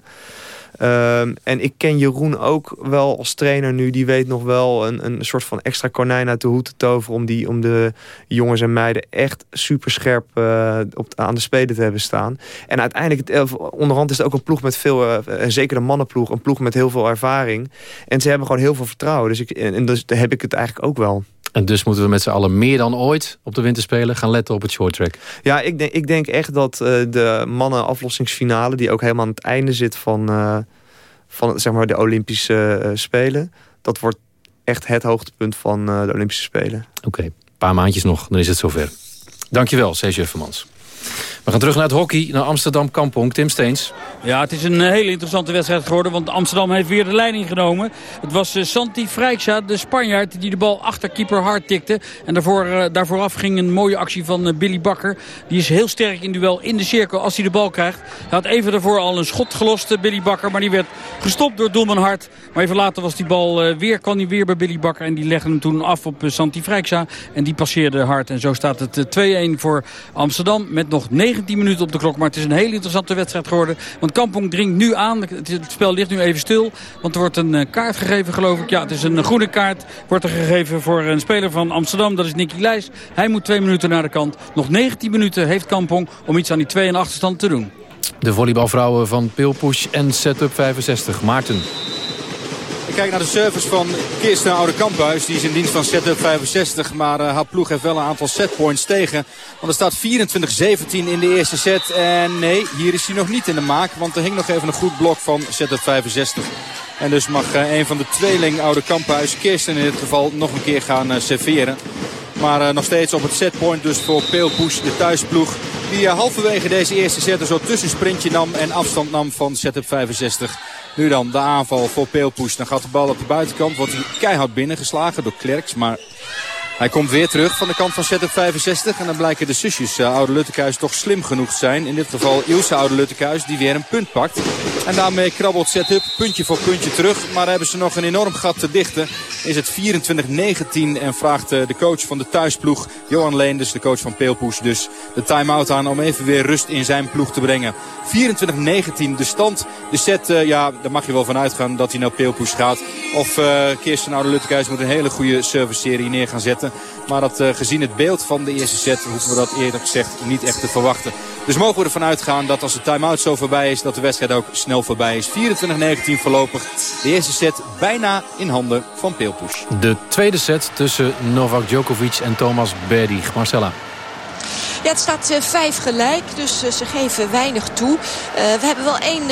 Uh, en ik ken Jeroen ook wel als trainer nu. Die weet nog wel een, een soort van extra konijn uit de hoed te toveren... om, die, om de jongens en meiden echt super scherp uh, op, aan de spelen te hebben staan. En uiteindelijk, onderhand is het ook een ploeg met veel... Uh, zeker de mannenploeg, een ploeg met heel veel ervaring. En ze hebben gewoon heel veel vertrouwen. Dus ik, en dus daar heb ik het eigenlijk ook wel. En dus moeten we met z'n allen meer dan ooit op de winterspelen gaan letten op het shorttrack. Ja, ik denk, ik denk echt dat uh, de mannen aflossingsfinale... die ook helemaal aan het einde zit van, uh, van zeg maar, de Olympische uh, Spelen... dat wordt echt het hoogtepunt van de Olympische Spelen. Oké, okay. een paar maandjes nog, dan is het zover. Dankjewel, C.J. Vermans. We gaan terug naar het hockey, naar Amsterdam Kampong. Tim Steens. Ja, het is een hele interessante wedstrijd geworden. Want Amsterdam heeft weer de leiding genomen. Het was uh, Santi Frijksa, de Spanjaard, die de bal achter keeper hard tikte. En daarvoor, uh, daarvooraf ging een mooie actie van uh, Billy Bakker. Die is heel sterk in duel in de cirkel als hij de bal krijgt. Hij had even daarvoor al een schot gelost, Billy Bakker. Maar die werd gestopt door doelman Hart. Maar even later was die bal weer, kwam hij weer bij Billy Bakker. En die legde hem toen af op Santi Frijksa. En die passeerde hard. En zo staat het 2-1 voor Amsterdam met nog 19 minuten op de klok. Maar het is een hele interessante wedstrijd geworden. Want Kampong dringt nu aan. Het spel ligt nu even stil. Want er wordt een kaart gegeven geloof ik. Ja, het is een groene kaart. Wordt er gegeven voor een speler van Amsterdam. Dat is Nicky Leijs. Hij moet twee minuten naar de kant. Nog 19 minuten heeft Kampong om iets aan die 2 en achterstand te doen. De volleybalvrouwen van Pilpush en Setup 65. Maarten. Kijk naar de service van Kirsten Oude Kamphuis. Die is in dienst van setup 65. Maar uh, haar ploeg heeft wel een aantal setpoints tegen. Want er staat 24-17 in de eerste set. En nee, hier is hij nog niet in de maak. Want er hing nog even een goed blok van setup 65. En dus mag uh, een van de tweeling Oude Kamphuis, Kirsten in dit geval, nog een keer gaan uh, serveren. Maar nog steeds op het setpoint dus voor Peelpoes, de thuisploeg. Die halverwege deze eerste set een soort tussensprintje nam en afstand nam van setup 65. Nu dan de aanval voor Peelpoes. Dan gaat de bal op de buitenkant. Wordt hij keihard binnengeslagen door Klerks. Maar hij komt weer terug van de kant van setup 65. En dan blijken de zusjes uh, Oude toch slim genoeg te zijn. In dit geval Ilse Oude Luttekhuis die weer een punt pakt. En daarmee krabbelt setup puntje voor puntje terug. Maar hebben ze nog een enorm gat te dichten. Is het 24-19 en vraagt uh, de coach van de thuisploeg, Johan Leen, dus de coach van Peelpoes, dus de time-out aan om even weer rust in zijn ploeg te brengen. 24-19 de stand. De set, uh, ja, daar mag je wel van uitgaan dat hij naar Peelpoes gaat. Of uh, Kirsten Oude Luttekhuis moet een hele goede service-serie neer gaan zetten. Maar dat, gezien het beeld van de eerste set hoeven we dat eerder gezegd niet echt te verwachten. Dus mogen we ervan uitgaan dat als de time-out zo voorbij is... dat de wedstrijd ook snel voorbij is. 24-19 voorlopig. De eerste set bijna in handen van Peelpoes. De tweede set tussen Novak Djokovic en Thomas Berdych. Marcella. Ja, het staat uh, vijf gelijk, dus uh, ze geven weinig toe. Uh, we hebben wel één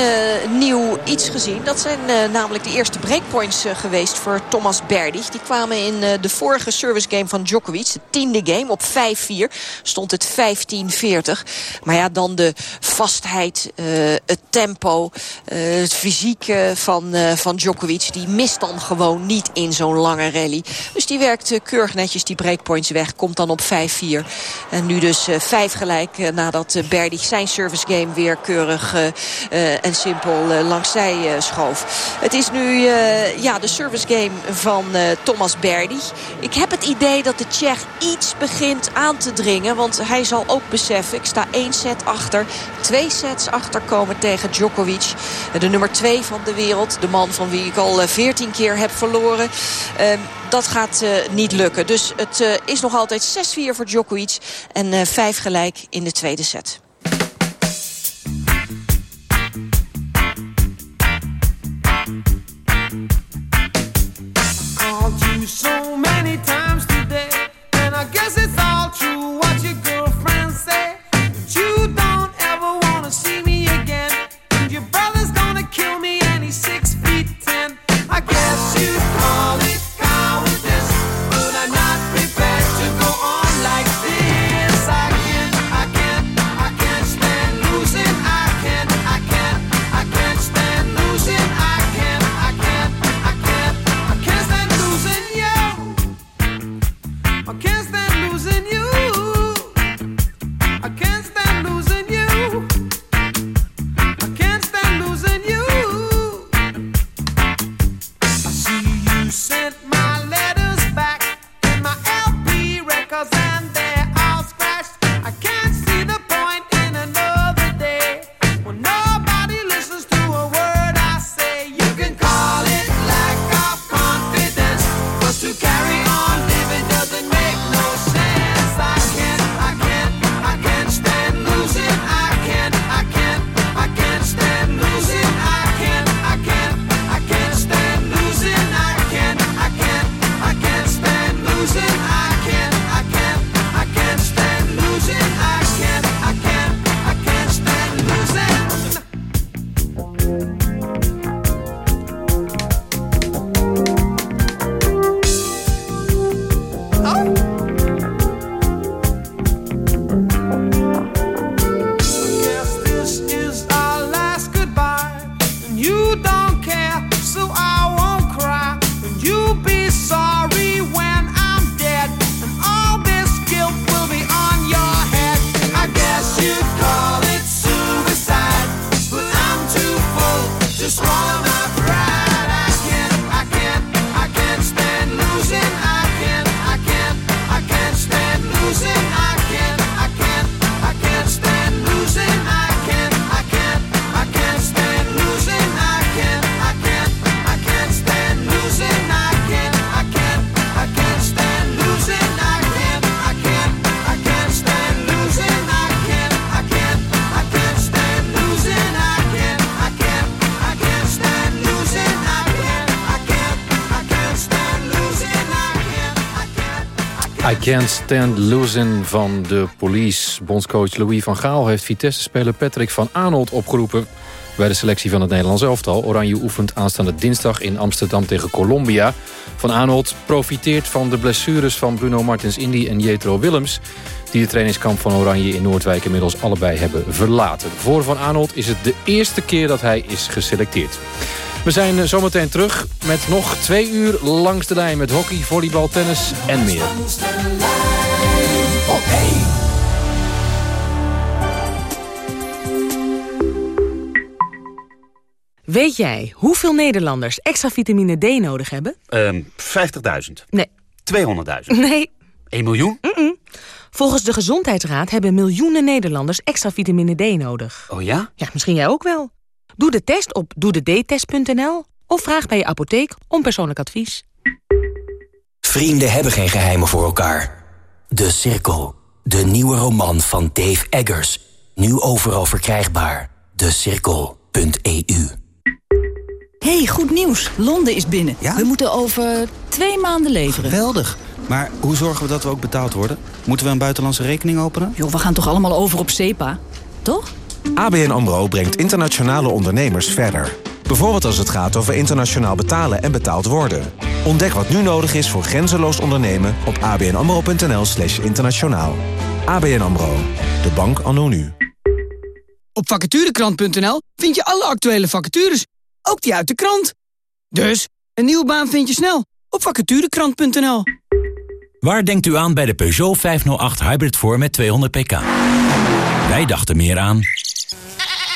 nieuw iets gezien. Dat zijn namelijk de eerste breakpoints geweest voor Thomas Berdych. Die kwamen in de vorige service game van Djokovic, de tiende game, op 5-4. Stond het 15-40. Maar ja, dan de vastheid, het tempo, het fysiek van, van Djokovic. Die mist dan gewoon niet in zo'n lange rally. Dus die werkt keurig netjes die breakpoints weg. Komt dan op 5-4. En nu dus vijf gelijk uh, nadat uh, Berdych zijn service game weer keurig uh, en simpel langzij schoof. Het is nu ja, de service game van Thomas Berdych. Ik heb het idee dat de Tsjech iets begint aan te dringen. Want hij zal ook beseffen, ik sta één set achter. Twee sets achterkomen tegen Djokovic. De nummer 2 van de wereld. De man van wie ik al 14 keer heb verloren. Dat gaat niet lukken. Dus het is nog altijd 6-4 voor Djokovic. En 5 gelijk in de tweede set. so I Can't Stand Losing van de police. Bondscoach Louis van Gaal heeft Vitesse-speler Patrick van Arnold opgeroepen... bij de selectie van het Nederlands elftal. Oranje oefent aanstaande dinsdag in Amsterdam tegen Colombia. Van Arnold profiteert van de blessures van Bruno Martins Indy en Jetro Willems... die de trainingskamp van Oranje in Noordwijk inmiddels allebei hebben verlaten. Voor Van Arnold is het de eerste keer dat hij is geselecteerd. We zijn zometeen terug met nog twee uur langs de lijn... met hockey, volleybal, tennis en meer. Weet jij hoeveel Nederlanders extra vitamine D nodig hebben? Um, 50.000. Nee. 200.000. Nee. 1 miljoen? Mm -mm. Volgens de Gezondheidsraad hebben miljoenen Nederlanders extra vitamine D nodig. Oh ja? Ja, misschien jij ook wel. Doe de test op doedetest.nl of vraag bij je apotheek om persoonlijk advies. Vrienden hebben geen geheimen voor elkaar. De Cirkel. De nieuwe roman van Dave Eggers. Nu overal verkrijgbaar. DeCirkel.eu Hey, goed nieuws. Londen is binnen. We moeten over twee maanden leveren. Geweldig. Maar hoe zorgen we dat we ook betaald worden? Moeten we een buitenlandse rekening openen? Joh, we gaan toch allemaal over op SEPA? Toch? ABN AMRO brengt internationale ondernemers verder. Bijvoorbeeld als het gaat over internationaal betalen en betaald worden. Ontdek wat nu nodig is voor grenzeloos ondernemen op abnamro.nl slash internationaal. ABN AMRO, de bank anno nu. Op vacaturekrant.nl vind je alle actuele vacatures, ook die uit de krant. Dus, een nieuwe baan vind je snel op vacaturekrant.nl. Waar denkt u aan bij de Peugeot 508 Hybrid voor met 200 pk? Wij dachten meer aan...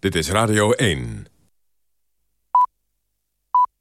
Dit is Radio 1.